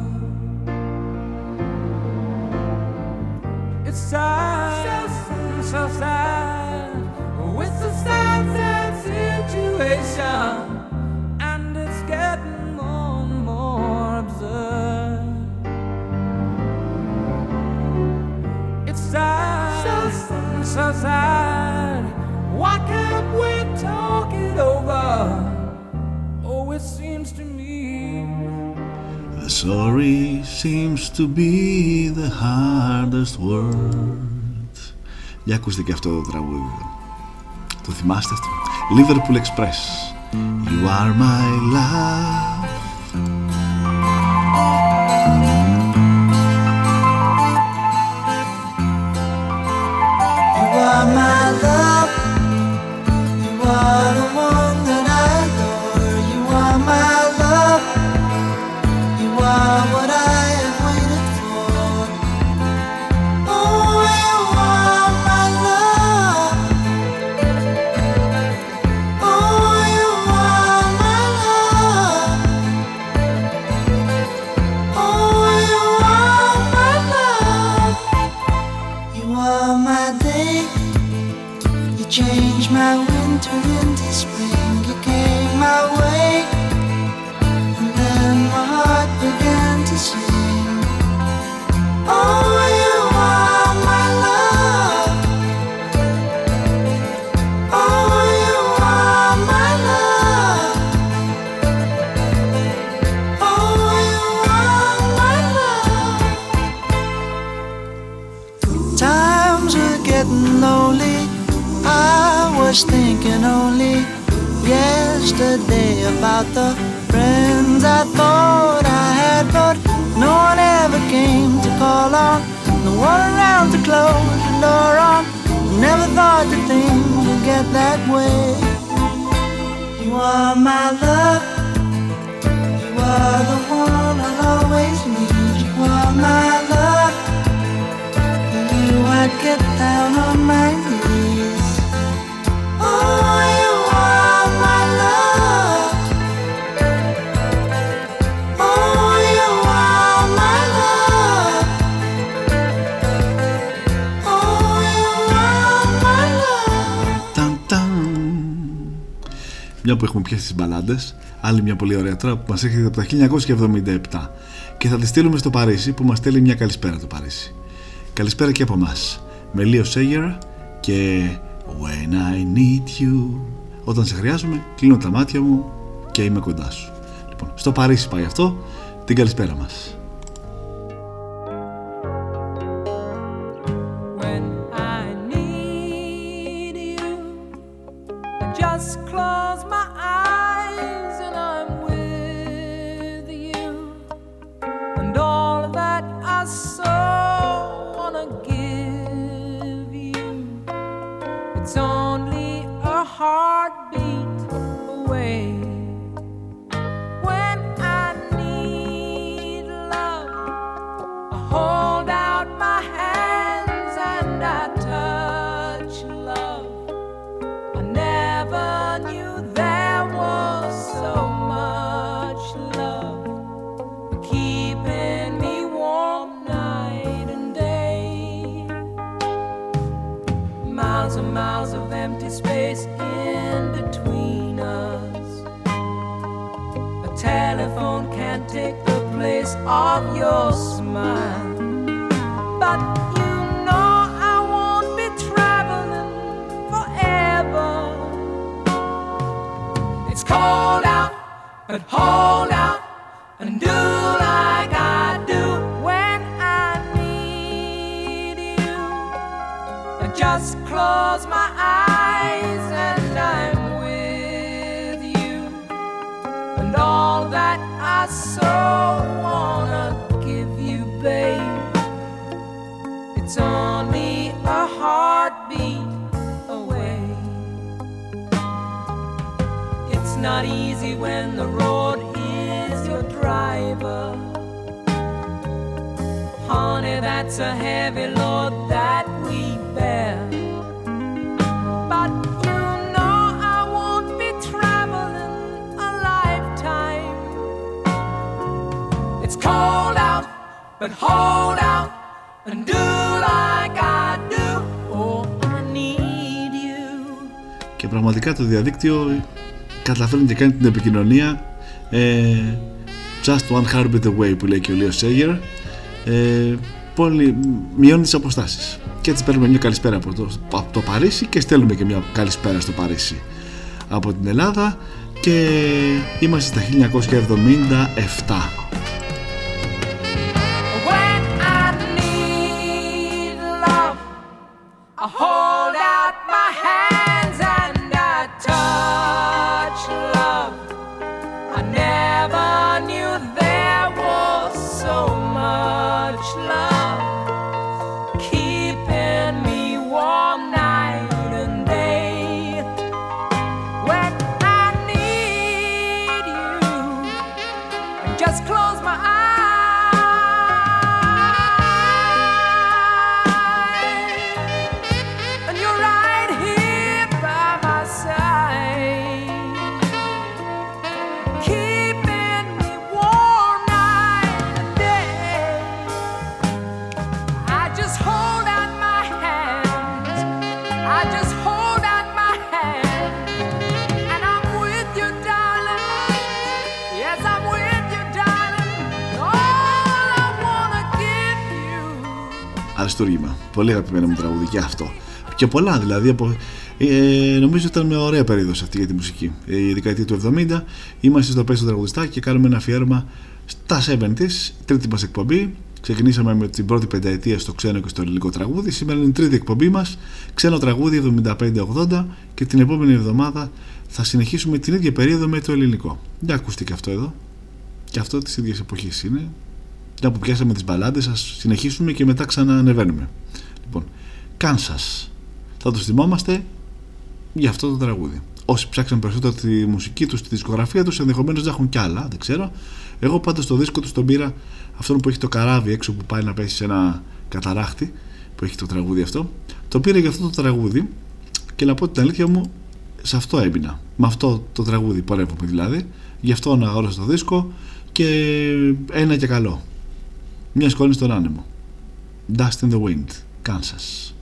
Speaker 8: It's sad, so sad. It's a sad, sad situation, so sad. Why can't we talk it over? Oh, it seems to me.
Speaker 1: The sorry seems to be the hardest word. Για ακούστε και αυτό το τραγούδι. Το θυμάστε αυτό. Liverpool Express. You are my love.
Speaker 5: About the friends I thought I had, but no one ever came to call on. No one around to close the door on. Never thought that things would get that way. You are my love. You are the one I'll always need. You are my love. For you, I'd get down on my knees. Oh,
Speaker 1: Μια που έχουμε πιάσει τις μπαλάντες Άλλη μια πολύ ωραία τώρα που μας έρχεται από τα 1977 Και θα τη στείλουμε στο Παρίσι που μας στέλνει μια καλησπέρα το Παρίσι. Καλησπέρα και από μας Με Λίο Σέγερ και When I need you Όταν σε χρειάζομαι κλείνω τα μάτια μου και είμαι κοντά σου. Λοιπόν, στο Παρίσι πάει αυτό. Την καλησπέρα μας επικοινωνία. Ε, just one heartbeat away που λέει και ο Λίο Σέγερ ε, πολύ, μειώνει τις αποστάσεις. Και έτσι παίρνουμε μια καλησπέρα από το, από το Παρίσι και στέλνουμε και μια καλησπέρα στο Παρίσι από την Ελλάδα. Και είμαστε στα 1977 Πολύ αγαπημένο μου τραγούδι και αυτό. Και πολλά δηλαδή. Από, ε, νομίζω ήταν μια ωραία περίοδος αυτή για τη μουσική. Ε, η δεκαετία του 70 είμαστε στο Πέσο Τραγουδιστά και κάνουμε ένα αφιέρωμα στα 70s, τρίτη μας εκπομπή. Ξεκινήσαμε με την πρώτη πενταετία στο ξένο και στο ελληνικό τραγούδι. Σήμερα είναι η τρίτη εκπομπή μας, ξένο τραγούδι 75-80 και την επόμενη εβδομάδα θα συνεχίσουμε την ίδια περίοδο με το ελληνικό. Για ακούστε και αυτό εδώ. Και αυτό της ίδιας εποχής είναι. Μια που πιάσαμε τις μπαλάντες, ας συνεχίσουμε και μετά ξαναανεβαίνουμε. Λοιπόν, Kansas. Θα το θυμόμαστε για αυτό το τραγούδι. Όσοι ψάξαν περισσότερο τη μουσική τους, τη δισκογραφία τους, ενδεχομένως να έχουν κι άλλα, δεν ξέρω. Εγώ πάντως το δίσκο τους τον πήρα αυτόν που έχει το καράβι έξω που πάει να πέσει σε ένα καταράχτη που έχει το τραγούδι αυτό. Το πήρα για αυτό το τραγούδι και να πω την αλήθεια μου, σε αυτό έμεινα. Με αυτό το τραγούδι πορεύομαι δηλαδή. Γι' αυτό αγόρασα το δίσκο και ένα και καλό. Μια σκόνη στον άνεμο. Dust in the Wind, Kansas.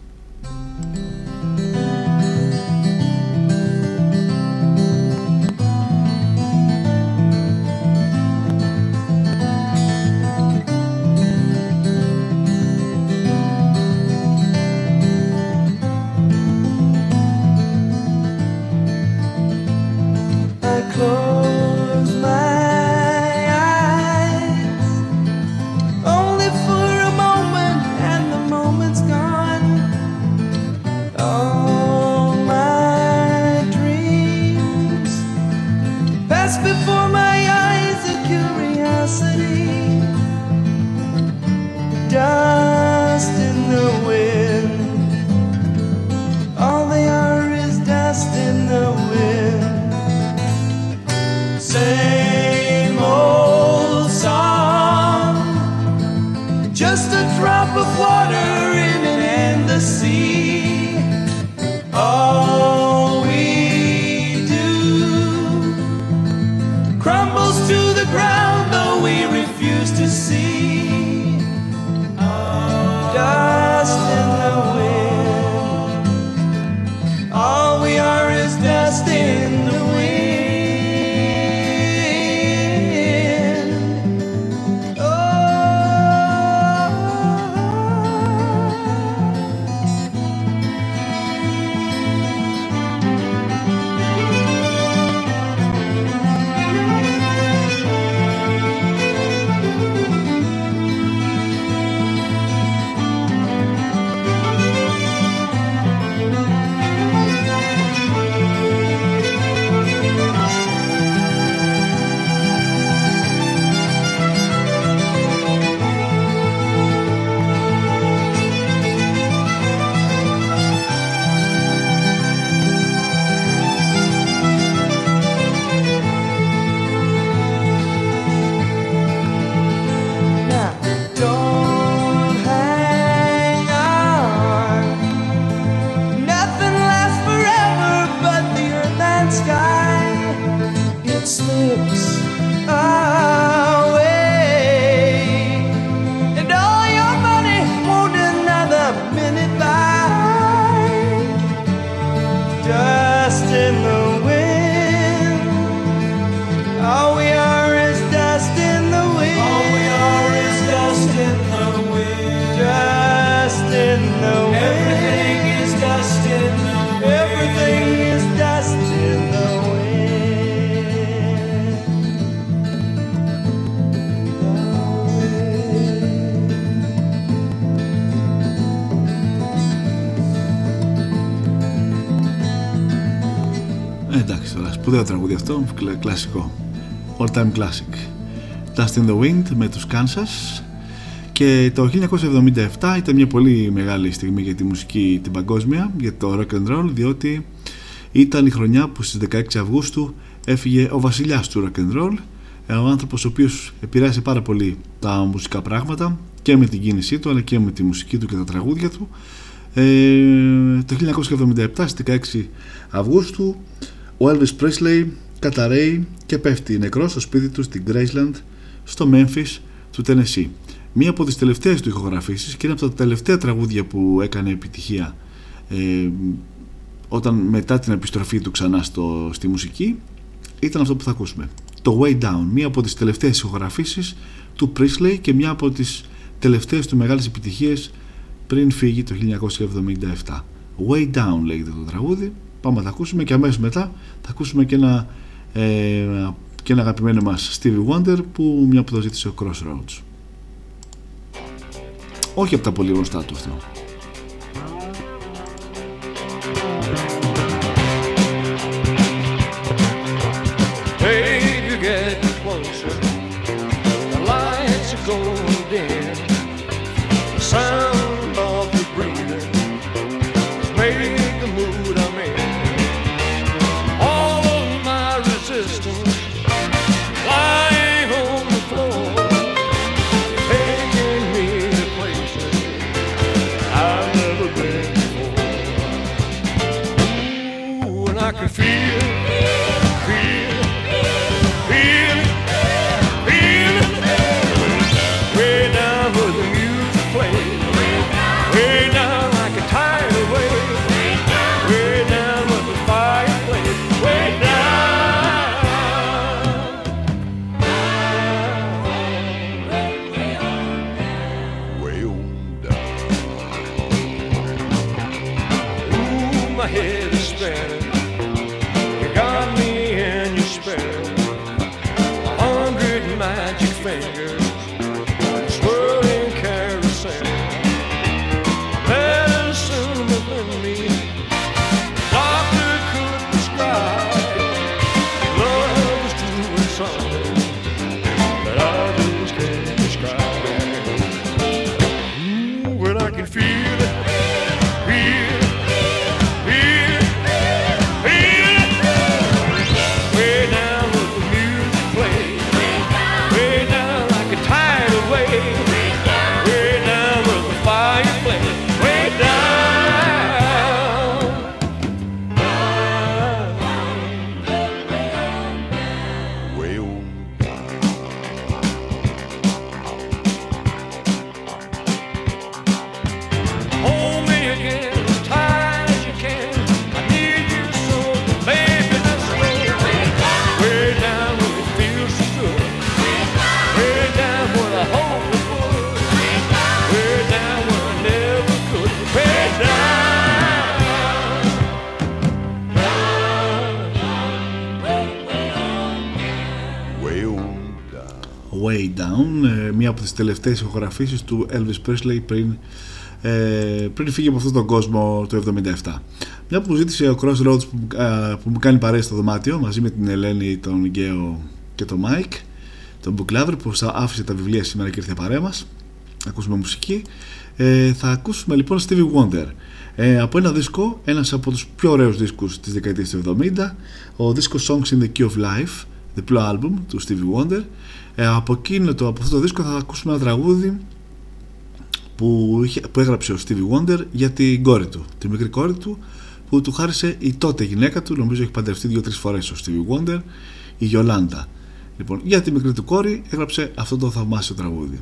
Speaker 1: Σπουδαίο τραγούδι αυτό, κλα- κλασικό. All time classic. Dust in the Wind με τους Kansas και το 1977 ήταν μια πολύ μεγάλη στιγμή για τη μουσική την παγκόσμια, για το rock and roll, διότι ήταν η χρονιά που στις 16 Αυγούστου έφυγε ο βασιλιάς του rock and roll, ε, ο άνθρωπος ο οποίος επηρέασε πάρα πολύ τα μουσικά πράγματα και με την κίνησή του αλλά και με τη μουσική του και τα τραγούδια του. Ε, το 1977 στις 16 Αυγούστου ο Elvis Presley καταραίει και πέφτει νεκρός στο σπίτι του στην Graceland στο Memphis του Tennessee. Μία από τις τελευταίες του ηχογραφήσεις και ένα από τα τελευταία τραγούδια που έκανε επιτυχία ε, όταν μετά την επιστροφή του ξανά στο, στη μουσική ήταν αυτό που θα ακούσουμε. Το Way Down, μία από τις τελευταίες ηχογραφήσεις του Presley και μία από τις τελευταίες του μεγάλες επιτυχίες πριν φύγει το 1977. Way Down λέγεται το τραγούδι. Πάμε να τα ακούσουμε και αμέσως μετά θα ακούσουμε και ένα, ε, και ένα αγαπημένο μας Stevie Wonder που μια που το ζήτησε ο Crossroads. Όχι από τα πολύ γνωστά του αυτό. Από τις τελευταίες ηχογραφήσεις του Elvis Presley πριν, ε, πριν φύγει από αυτόν τον κόσμο το 1977. Μια που μου ζήτησε ο Crossroads που, μου- α, που μου κάνει παρέα στο δωμάτιο μαζί με την Ελένη, τον Γκέο και τον Mike, τον Μπουκλάβρη που σα- άφησε τα βιβλία σήμερα και ήρθε παρέα μας. Ακούσουμε μουσική. Ε, θα ακούσουμε λοιπόν Stevie Wonder. Ε, από ένα δίσκο, ένας από τους πιο ωραίους δίσκους της δεκαετίας του 70, ο δίσκος Songs in the Key of Life, διπλό άλμπουμ του Stevie Wonder. Ε, από εκείνο το, από αυτό το δίσκο θα ακούσουμε ένα τραγούδι που, είχε, που έγραψε ο Stevie Wonder για την κόρη του, τη μικρή κόρη του, που του χάρισε η τότε γυναίκα του, νομίζω έχει παντρευτεί δύο-τρεις φορές ο Stevie Wonder, η Γιολάντα. Λοιπόν, για τη μικρή του κόρη έγραψε αυτό το θαυμάσιο τραγούδι.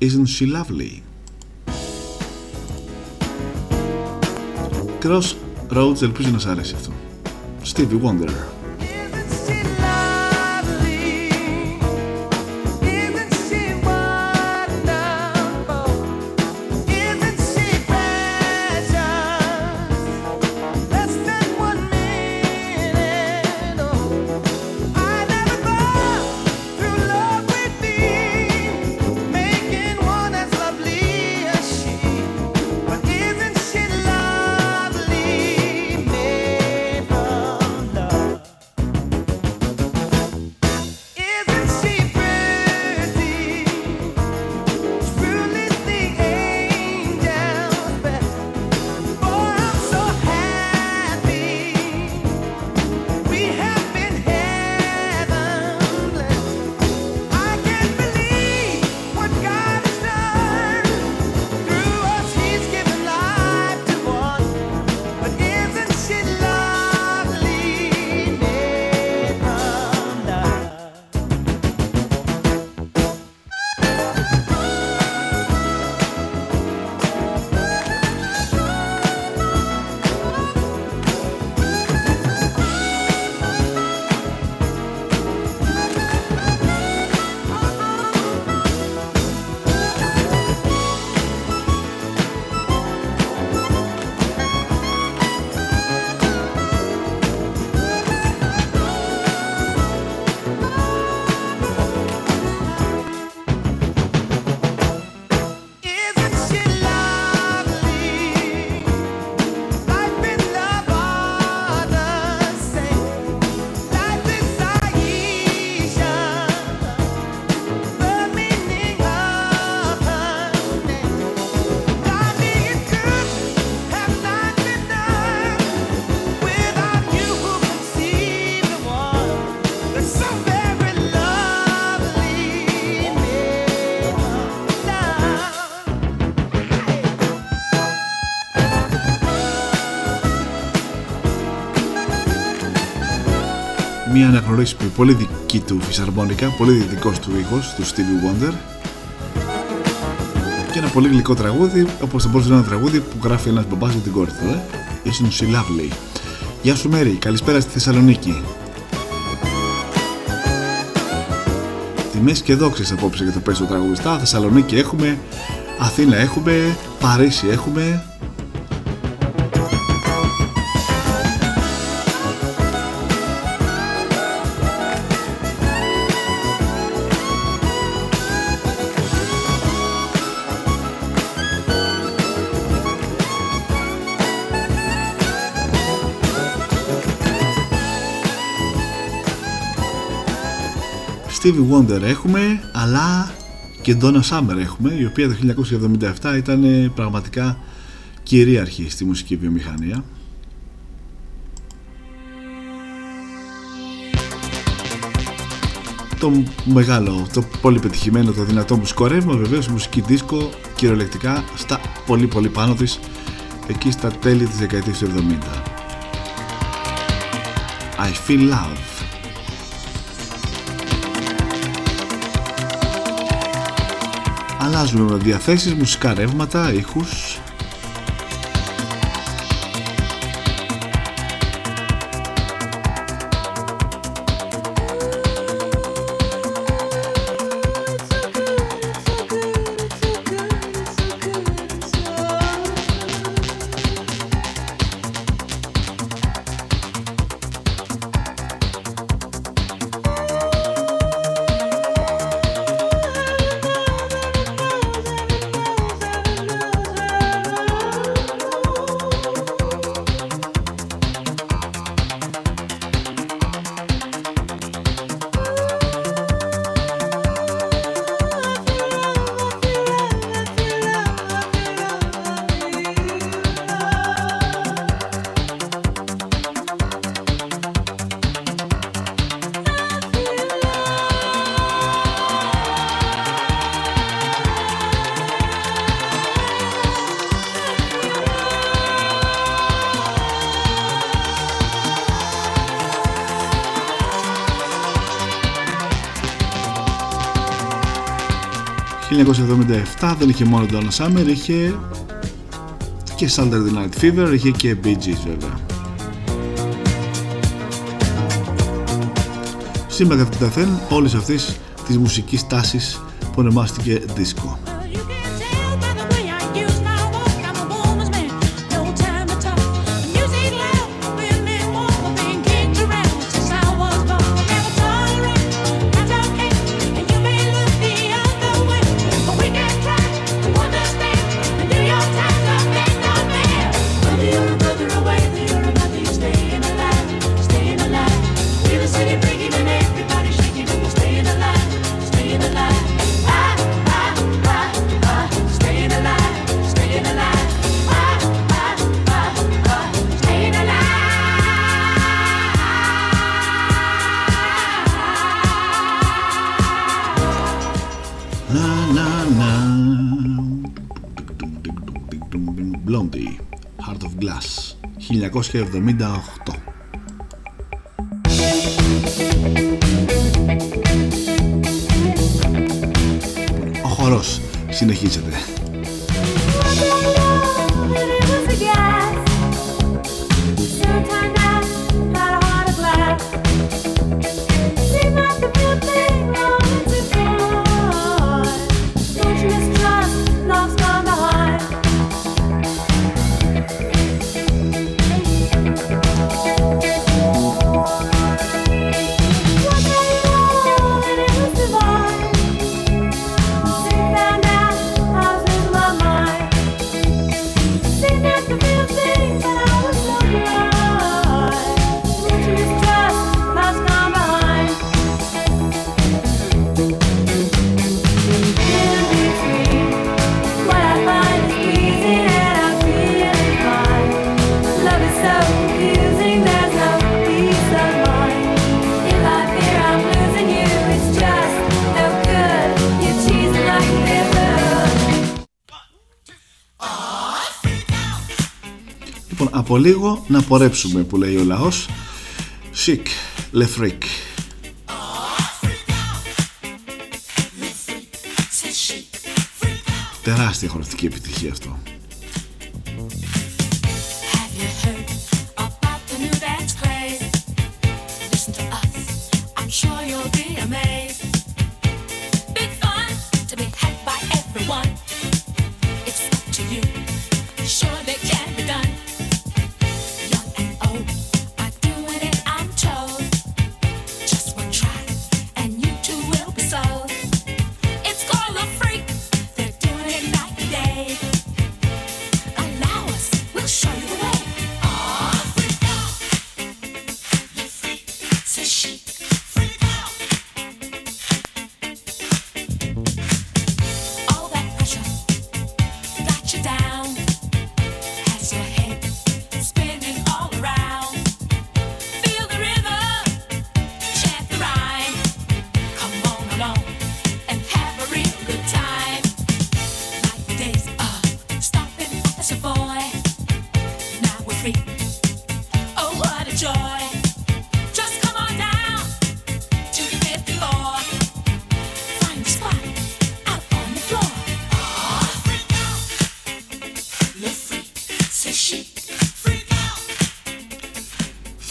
Speaker 1: Isn't she lovely? Cross Roads, ελπίζω να σας αρέσει αυτό. Stevie Wonder. Πολύ δική του φυσαρμόνικα, πολύ δικός του ήχος, του Stevie Wonder και ένα πολύ γλυκό τραγούδι, όπως το μπορούσε να είναι ένα τραγούδι που γράφει ένας μπαμπάς για την κόρη του, ε; Isn't she lovely? Γεια σου Μέρη, καλησπέρα στη Θεσσαλονίκη. Τιμές και δόξες απόψε για το πέσο τραγουδιστά. Θεσσαλονίκη έχουμε, Αθήνα έχουμε, Παρίσι έχουμε. Stevie Wonder έχουμε, αλλά και Donna Summer έχουμε, η οποία το 1977 ήταν ε, πραγματικά κυρίαρχη στη μουσική βιομηχανία. Το μεγάλο, το πολύ πετυχημένο, το δυνατό που σκορεύουμε βεβαίως η μουσική δίσκο κυριολεκτικά στα πολύ πολύ πάνω της εκεί στα τέλη της δεκαετίας του 70. I Feel Love Αλλάζουμε με διαθέσεις, μουσικά ρεύματα, ήχους δεν είχε μόνο Donna Summer, είχε και Saturday Night Fever, είχε και Bee Gees βέβαια. Σήμερα κατά την όλες αυτές τις μουσικής τάσης που ονομάστηκε disco. 1978. Ο χορός συνεχίζεται. από λίγο να πορέψουμε που λέει ο λαός. Chic, Le Freak Τεράστια χορευτική επιτυχία αυτό.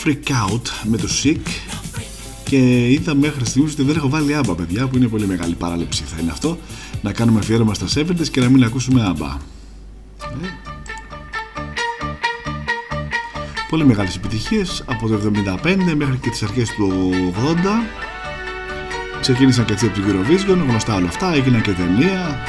Speaker 12: Freak Out
Speaker 1: με το Sick και είδα μέχρι στιγμής ότι δεν έχω βάλει άμπα παιδιά που είναι πολύ μεγάλη παράληψη θα είναι αυτό να κάνουμε αφιέρωμα στα 70's και να μην ακούσουμε άμπα. Ε. Πολύ μεγάλες επιτυχίες από το 75 μέχρι και τις αρχές του 80 ξεκίνησαν και έτσι από την Eurovision γνωστά όλα αυτά έγιναν και ταινία.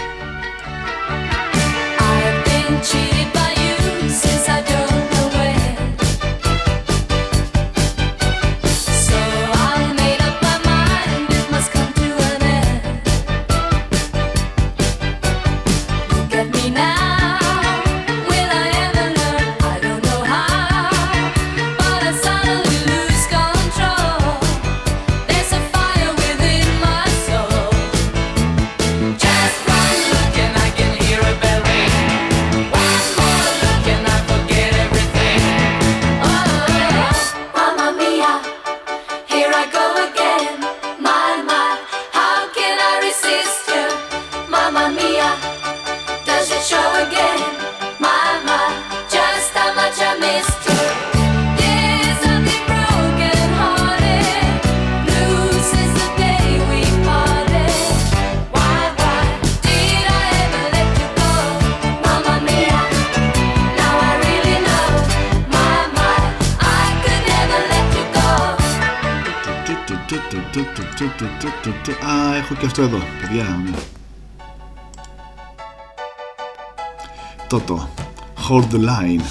Speaker 1: Borderline.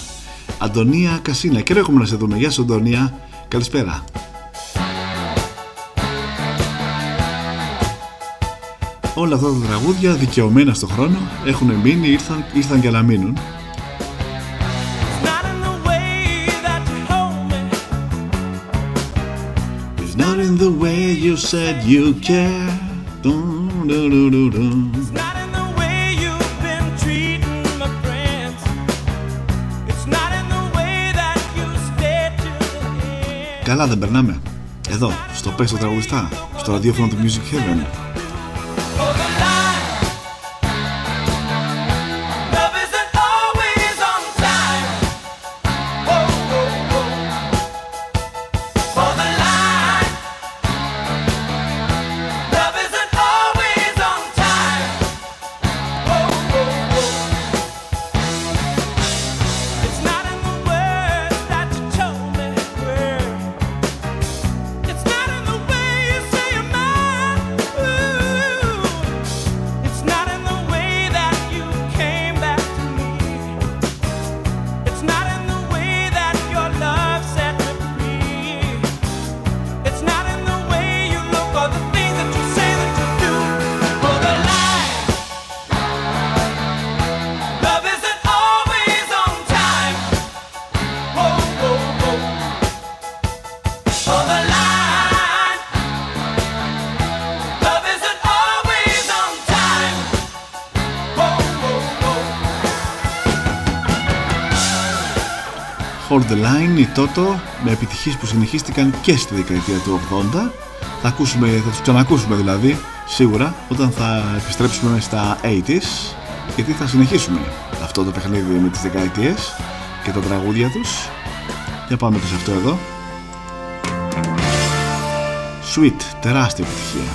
Speaker 1: Αντωνία Κασίνα. Καιρό έχουμε να σε δούμε. Γεια σου, Αντωνία. Καλησπέρα. Όλα αυτά τα τραγούδια δικαιωμένα στον χρόνο έχουν μείνει, ήρθαν, ήρθαν για να μείνουν. Not in the way you said you care. Dun, dun, dun, Καλά δεν περνάμε. Εδώ, στο Πες τραγουδιστά, στο ραδιόφωνο του Music Heaven.
Speaker 8: Toto, με επιτυχίες που συνεχίστηκαν και στη δεκαετία του 80. Θα, ακούσουμε, θα τους ξανακούσουμε δηλαδή, σίγουρα, όταν θα επιστρέψουμε στα 80s, γιατί θα συνεχίσουμε αυτό το παιχνίδι με τις δεκαετίες και τα τραγούδια τους. Για πάμε και σε αυτό εδώ. Sweet, τεράστια επιτυχία.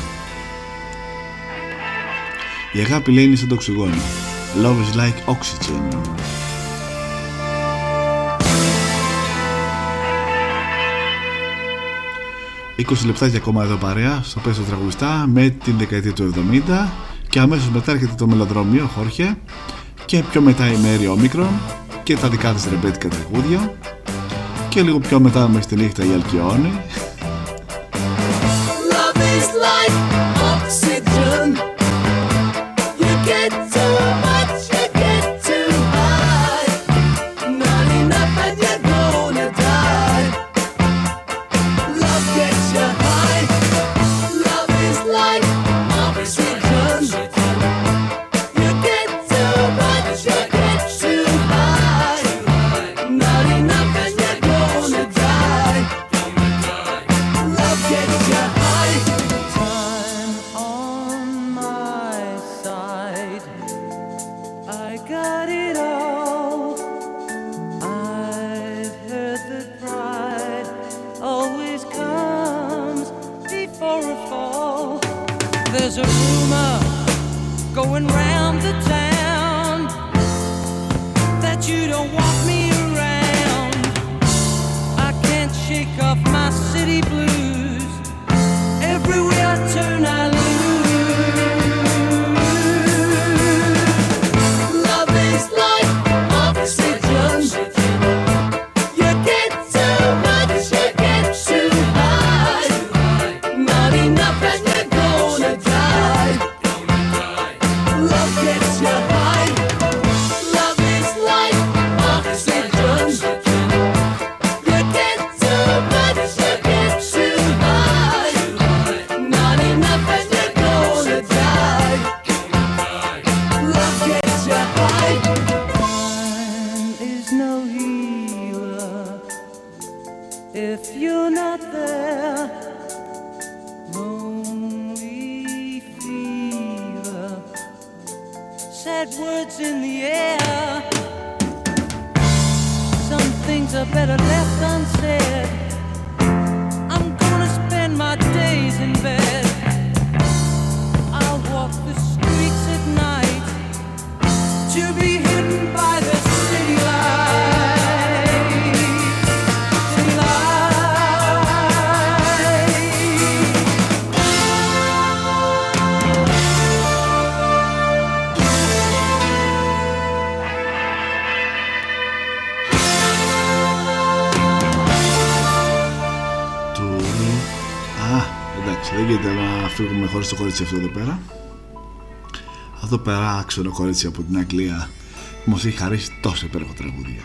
Speaker 8: Η αγάπη λέει είναι σαν το οξυγόνο. Love is like oxygen. 20 λεπτάκια ακόμα εδώ παρέα στο Πέσο Τραγουδιστά με την δεκαετία του 70 και αμέσως μετά έρχεται το μελοδρόμιο Χόρχε και πιο μετά η Μέρη Όμικρον και τα δικά της ρεμπέτικα τραγούδια. Και λίγο πιο μετά με στη νύχτα η Αλκιόνη
Speaker 1: things are better left unsaid. I'm gonna spend my days in bed.
Speaker 8: Να φύγουμε χωρίς το κορίτσι αυτό εδώ πέρα. Αυτό πέρα άξονο κορίτσι από την Αγγλία που μας έχει χαρίσει τόσο υπέροχα τραγούδια.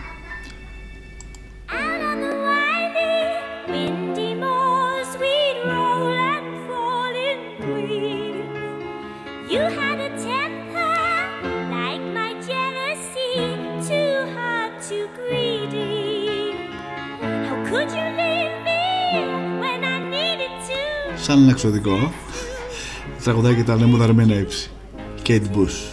Speaker 13: Windy moors we'd roll and fall in green. You had a temper like my jealousy, too hard, too greedy. How could you leave me when I needed to?
Speaker 8: Σαν ένα εξωτικό, τραγουδάκι ήταν μου δαρμένα ύψη. Kate Bush.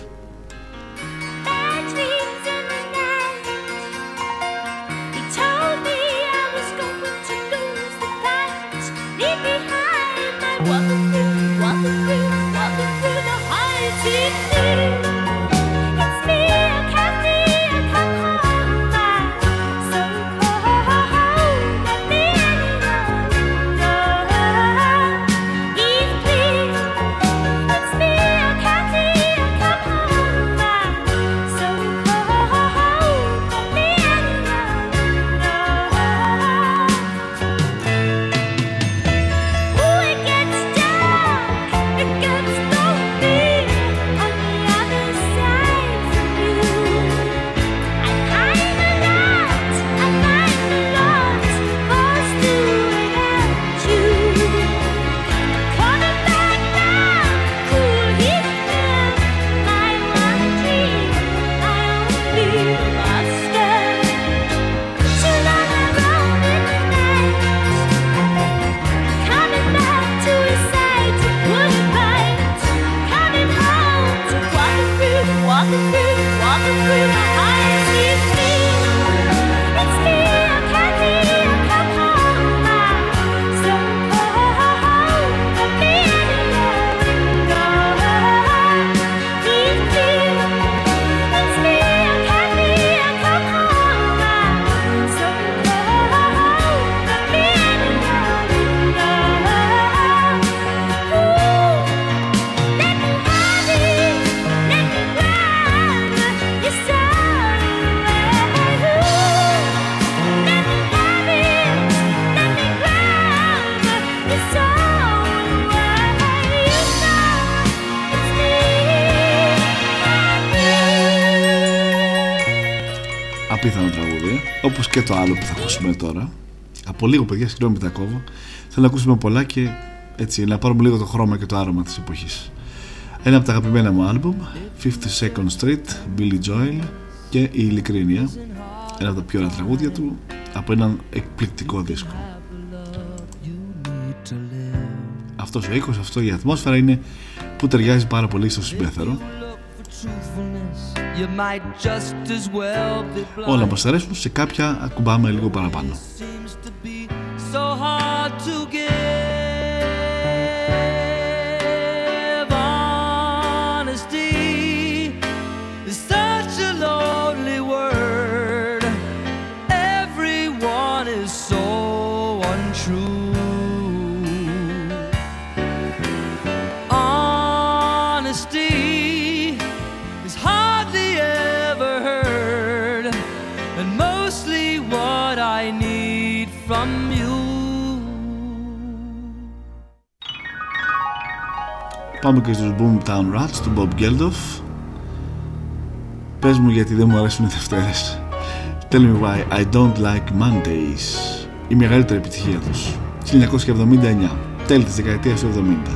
Speaker 8: Ακούσουμε τώρα. Από λίγο, παιδιά, συγγνώμη που τα κόβω. Θέλω να ακούσουμε πολλά και έτσι να πάρουμε λίγο το χρώμα και το άρωμα της εποχής. Ένα από τα αγαπημένα μου άλμπουμ, 52nd Street, Billy Joel και η ειλικρίνεια. Ένα από τα πιο ωραία τραγούδια του από έναν εκπληκτικό δίσκο. Αυτός ο ήχος, αυτό η ατμόσφαιρα είναι που ταιριάζει πάρα πολύ στο συμπέθερο. Όλα μας αρέσουν, σε κάποια ακουμπάμε λίγο παραπάνω. Πάμε και στους Boomtown Rats του Bob Geldof. Πες μου γιατί δεν μου αρέσουν οι Δευτέρες. Tell me why I don't like Mondays. Η μεγαλύτερη επιτυχία τους. 1979. Τέλη της δεκαετίας του 70.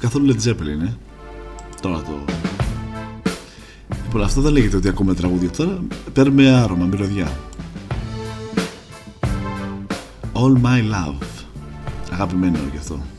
Speaker 8: δεν είχαμε ακούσει καθόλου Led Zeppelin, ε. Τώρα το... Λοιπόν, αυτό δεν λέγεται ότι ακούμε τραγούδια τώρα. Παίρνουμε άρωμα, μυρωδιά. All My Love. Αγαπημένο γι' αυτό.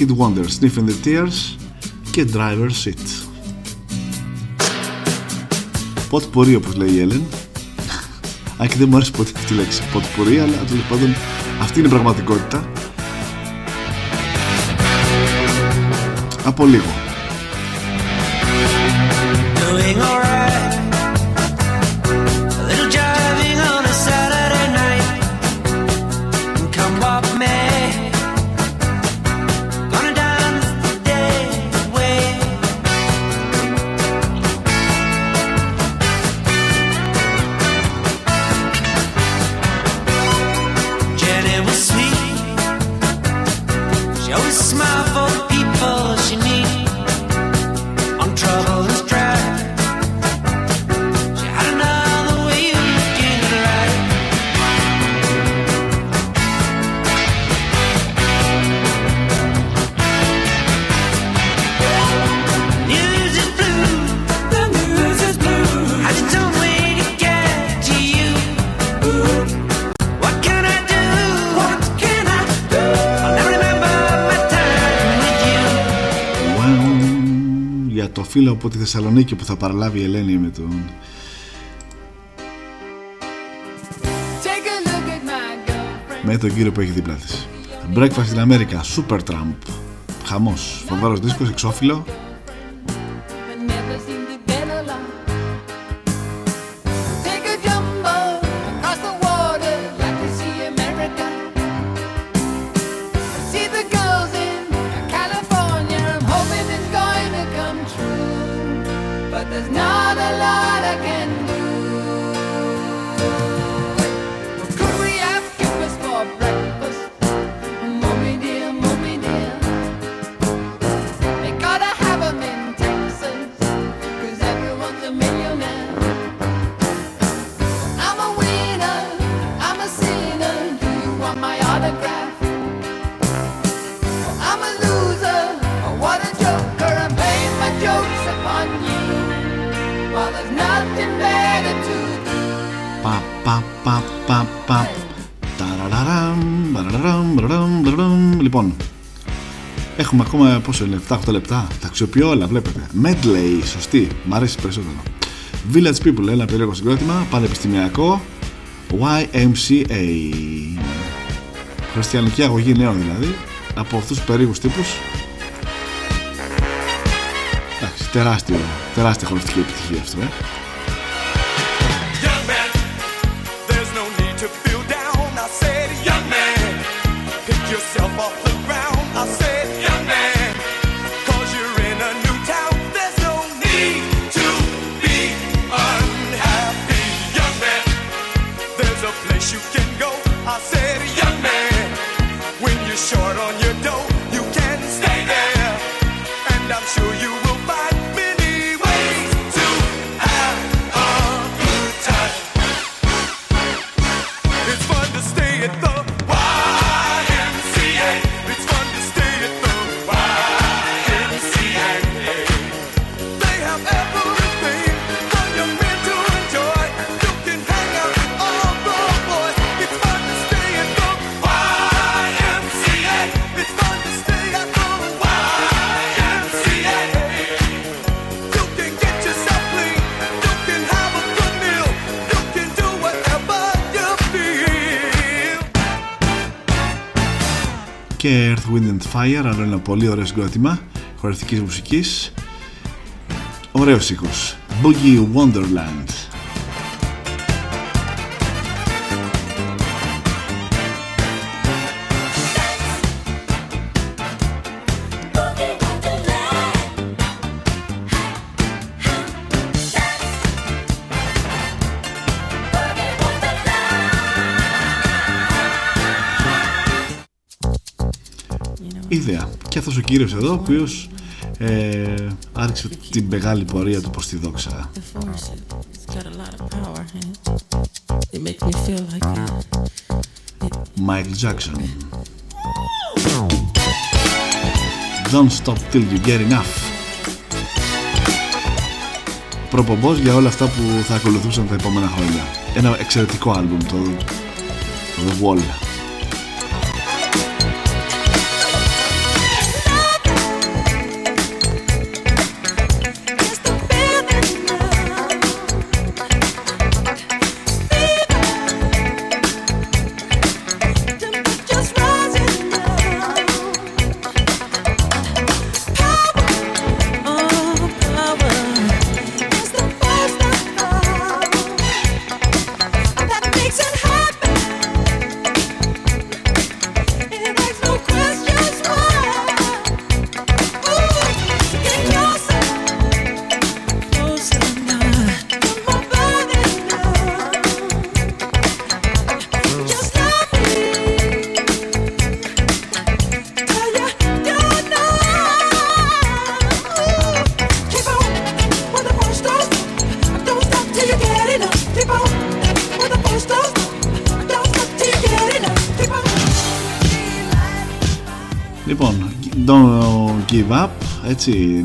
Speaker 1: Hit Wonder, Sniffing the Tears και Driver Seat. Pot Pourri όπως λέει η Έλεν. Αν και δεν μου αρέσει ποτέ αυτή η λέξη Pot Pourri, αλλά τέλος πάντων αυτή είναι η πραγματικότητα. Από λίγο. φίλο από τη Θεσσαλονίκη που θα παραλάβει η Ελένη με τον με τον κύριο που έχει δίπλα της. Breakfast in America, Super Trump. Χαμός, φοβάρος δίσκος, εξώφυλλο. πόσο λεπτά, 8 λεπτά. Τα αξιοποιώ όλα, βλέπετε. Medley, σωστή. Μ' αρέσει περισσότερο. Village People, ένα περίεργο συγκρότημα. Πανεπιστημιακό. YMCA. Χριστιανική αγωγή νέων δηλαδή. Από αυτούς τους περίεργους τύπους. Εντάξει, τεράστια χορευτική επιτυχία αυτό. Ε. Wind and Fire, άλλο ένα πολύ ωραίο συγκρότημα μουσική. μουσικής. Ωραίος ήχος. Boogie Wonderland. αυτός ο κύριος εδώ ο οποίος ε, άρχισε την μεγάλη πορεία του προς τη δόξα. Μάικλ Jackson. Don't stop till you get enough Προπομπός για όλα αυτά που θα ακολουθούσαν τα επόμενα χρόνια. Ένα εξαιρετικό άλμπουμ το The Wall.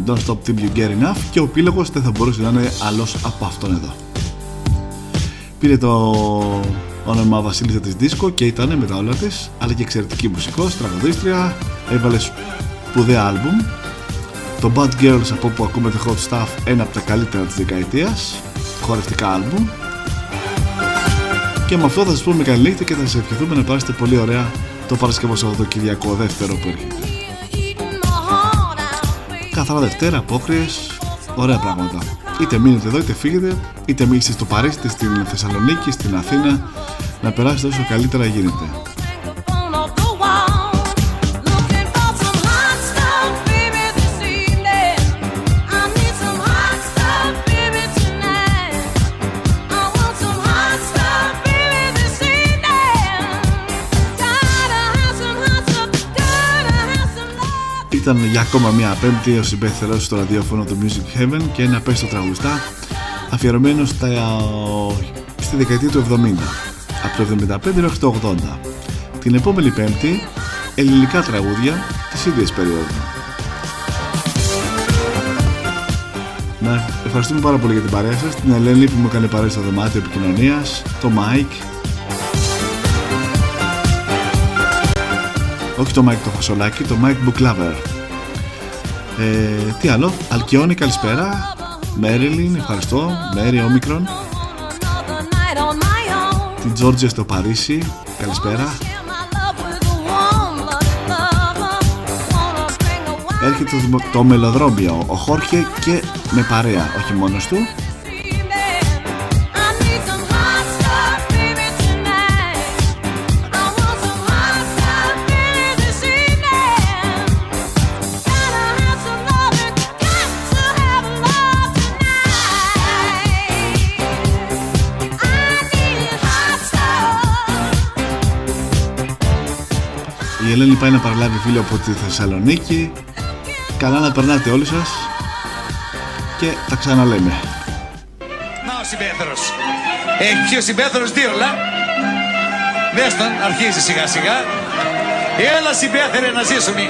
Speaker 1: Don't stop till you get enough και ο πύλογος δεν θα μπορούσε να είναι άλλος από αυτόν εδώ. Πήρε το όνομα Βασίλισσα της Δίσκο και ήταν με τα όλα της, αλλά και εξαιρετική μουσικός, τραγουδίστρια, έβαλε σπουδαία άλμπουμ. Το Bad Girls από όπου ακούμε το Hot Stuff, ένα από τα καλύτερα της δεκαετίας, χορευτικά άλμπουμ. Και με αυτό θα σας πούμε καλή νύχτα και θα σας ευχηθούμε να περάσετε πολύ ωραία το Παρασκευό Σαββατοκυριακό δεύτερο που έρχεται. Καθαρά Δευτέρα, απόκριες, ωραία πράγματα. Είτε μείνετε εδώ είτε φύγετε, είτε μείνετε στο Παρίσι, είτε στην Θεσσαλονίκη, στην Αθήνα, να περάσετε όσο καλύτερα γίνεται. Ήταν για ακόμα μια πέμπτη ο συμπέθερος στο ραδιόφωνο του Music Heaven και ένα πέστο τραγουδιστά αφιερωμένο στα, στη δεκαετία του 70 από το 75 μέχρι το 80 την επόμενη πέμπτη ελληνικά τραγούδια της ίδιας περίοδου. Να ευχαριστούμε πάρα πολύ για την παρέα σας. Την Ελένη που μου έκανε παρέα στο δωμάτιο επικοινωνίας το Mike. Όχι το Mike το φασολάκι, το Mike Book Lover. Ε, τι άλλο, Αλκιόνι καλησπέρα, Μέριλιν ευχαριστώ, Μέρι Όμικρον, την Τζόρτζια στο Παρίσι, καλησπέρα. Έρχεται το, το μελοδρόμιο, ο Χόρχε και με παρέα, όχι μόνος του. Η Ελένη πάει να παραλάβει φίλο από τη Θεσσαλονίκη. Καλά να περνάτε όλοι σας και τα ξαναλέμε.
Speaker 14: Να ο συμπέθερος. Έχει πιει ο συμπέθερος δύο λα. Δες τον, αρχίζει σιγά σιγά. Έλα συμπέθερε να ζήσουμε.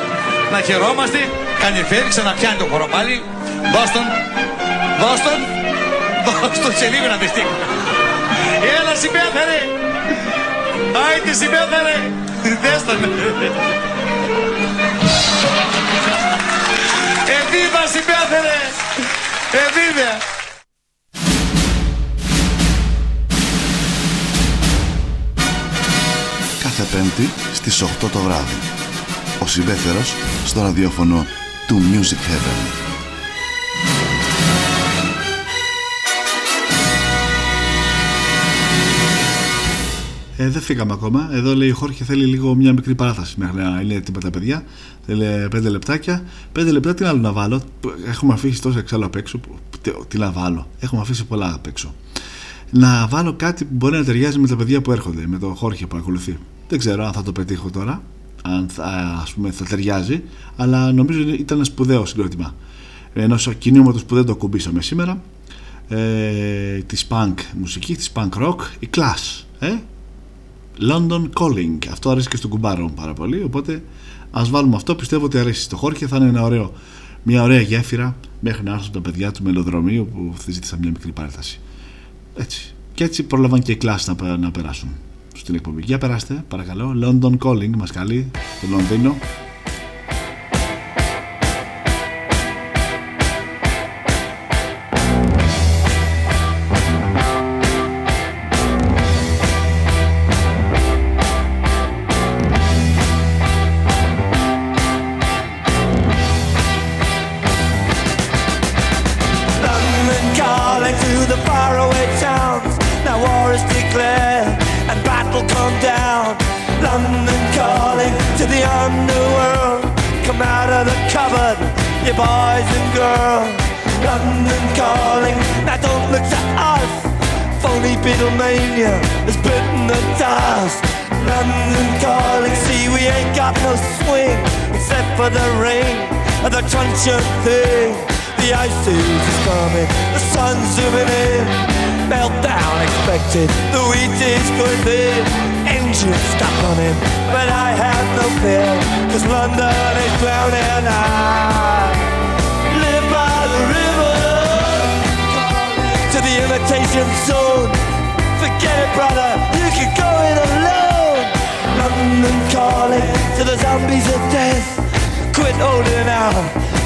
Speaker 14: Να χαιρόμαστε. Κάνει φέρει, ξαναπιάνει το χώρο πάλι. Δώσ' τον. Δώσ' τον. Δώσ' τον σε λίγο να δεις τι. Έλα συμπέθερε. Άιτε συμπέθερε. Δες τον. Εβίβα συμπέθερε. Εβίβα.
Speaker 4: Κάθε Πέμπτη στις 8 το βράδυ. Ο συμπέθερος στο ραδιόφωνο του Music Heaven.
Speaker 1: Ε, δεν φύγαμε ακόμα. Εδώ λέει ο Χόρχε θέλει λίγο μια μικρή παράθεση μέχρι να είναι έτοιμα τα παιδιά. Θέλει πέντε λεπτάκια. Πέντε λεπτά τι άλλο να βάλω; Έχουμε αφήσει τόσα εξάλλου απ' έξω. που- Τι, τι να βάλω; Έχουμε αφήσει πολλά απ' έξω. Να βάλω κάτι που μπορεί να ταιριάζει με τα παιδιά που έρχονται. Με το Χόρχε που ακολουθεί. Δεν ξέρω αν θα το πετύχω τώρα. Αν θα, ας πούμε, θα ταιριάζει. Αλλά νομίζω ήταν ένα σπουδαίο συγκρότημα. Ενός κινήματο που δεν το κουμπίσαμε σήμερα. Ε, της punk μουσική, της punk rock, η Clash. Ε; London Calling. Αυτό αρέσει και στον κουμπάρο μου πάρα πολύ. Οπότε ας βάλουμε αυτό. Πιστεύω ότι αρέσει στο Χόρχε. Θα είναι ένα ωραίο Μια ωραία γέφυρα μέχρι να έρθουν τα παιδιά του μελοδρομίου που ζήτησαν μια μικρή παρέλαση. Έτσι. Και έτσι πρόλαβαν και οι κλάσει να, πε- να περάσουν στην εκπομπή. Για περάστε, παρακαλώ. London Calling μας καλεί το Λονδίνο.
Speaker 15: To the faraway towns. Now war is declared and battle come down. London calling to the underworld. Come out of the cupboard, you boys and girls. London calling, now don't look to us. Phony Beatlemania has bitten the dust. London calling, see we ain't got no swing except for the ring of the truncheon thing. The ice is coming, the sun's zooming in. Meltdown expected, the wheat is going thin. Engines stop running, but I have no fear, cause London is drowning. And I live by the river to the imitation zone. Forget it, brother, you can go it alone. London calling to the zombies of death. Quit holding out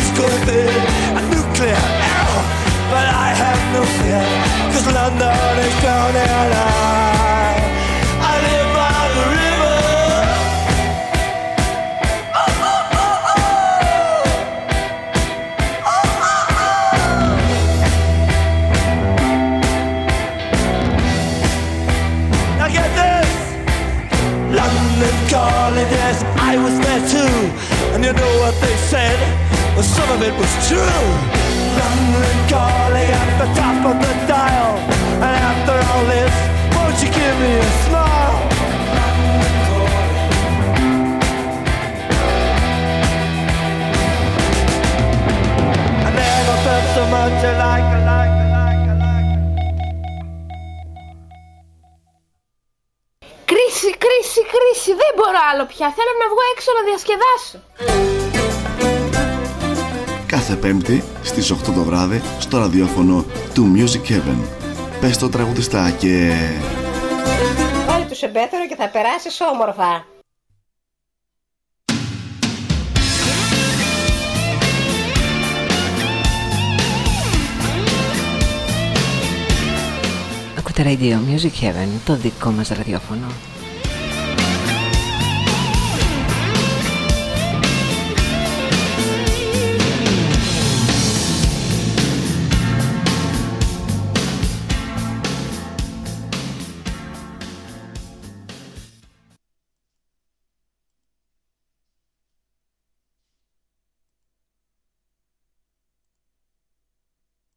Speaker 15: is thin, a nuclear error, but I have no fear, cause London is drowning. I, I live by the river. Now get this. London calling, yes, I was there too. And you know what they said? Well, some of it was true. London calling at the top of the dial. And after all this, won't you give me a smile? I never felt so much alike, alike, alike, alike.
Speaker 16: Κρίση, κρίση, κρίση. Δεν μπορώ άλλο πια. Θέλω να βγω έξω να διασκεδάσω.
Speaker 4: Κάθε Πέμπτη στις 8 το βράδυ στο ραδιόφωνο του Music Heaven. Πες το τραγουδιστά και...
Speaker 17: Βάλε του σε μπέθαρο και θα περάσεις όμορφα.
Speaker 18: Ακούτε Radio Music Heaven, το δικό μας ραδιόφωνο.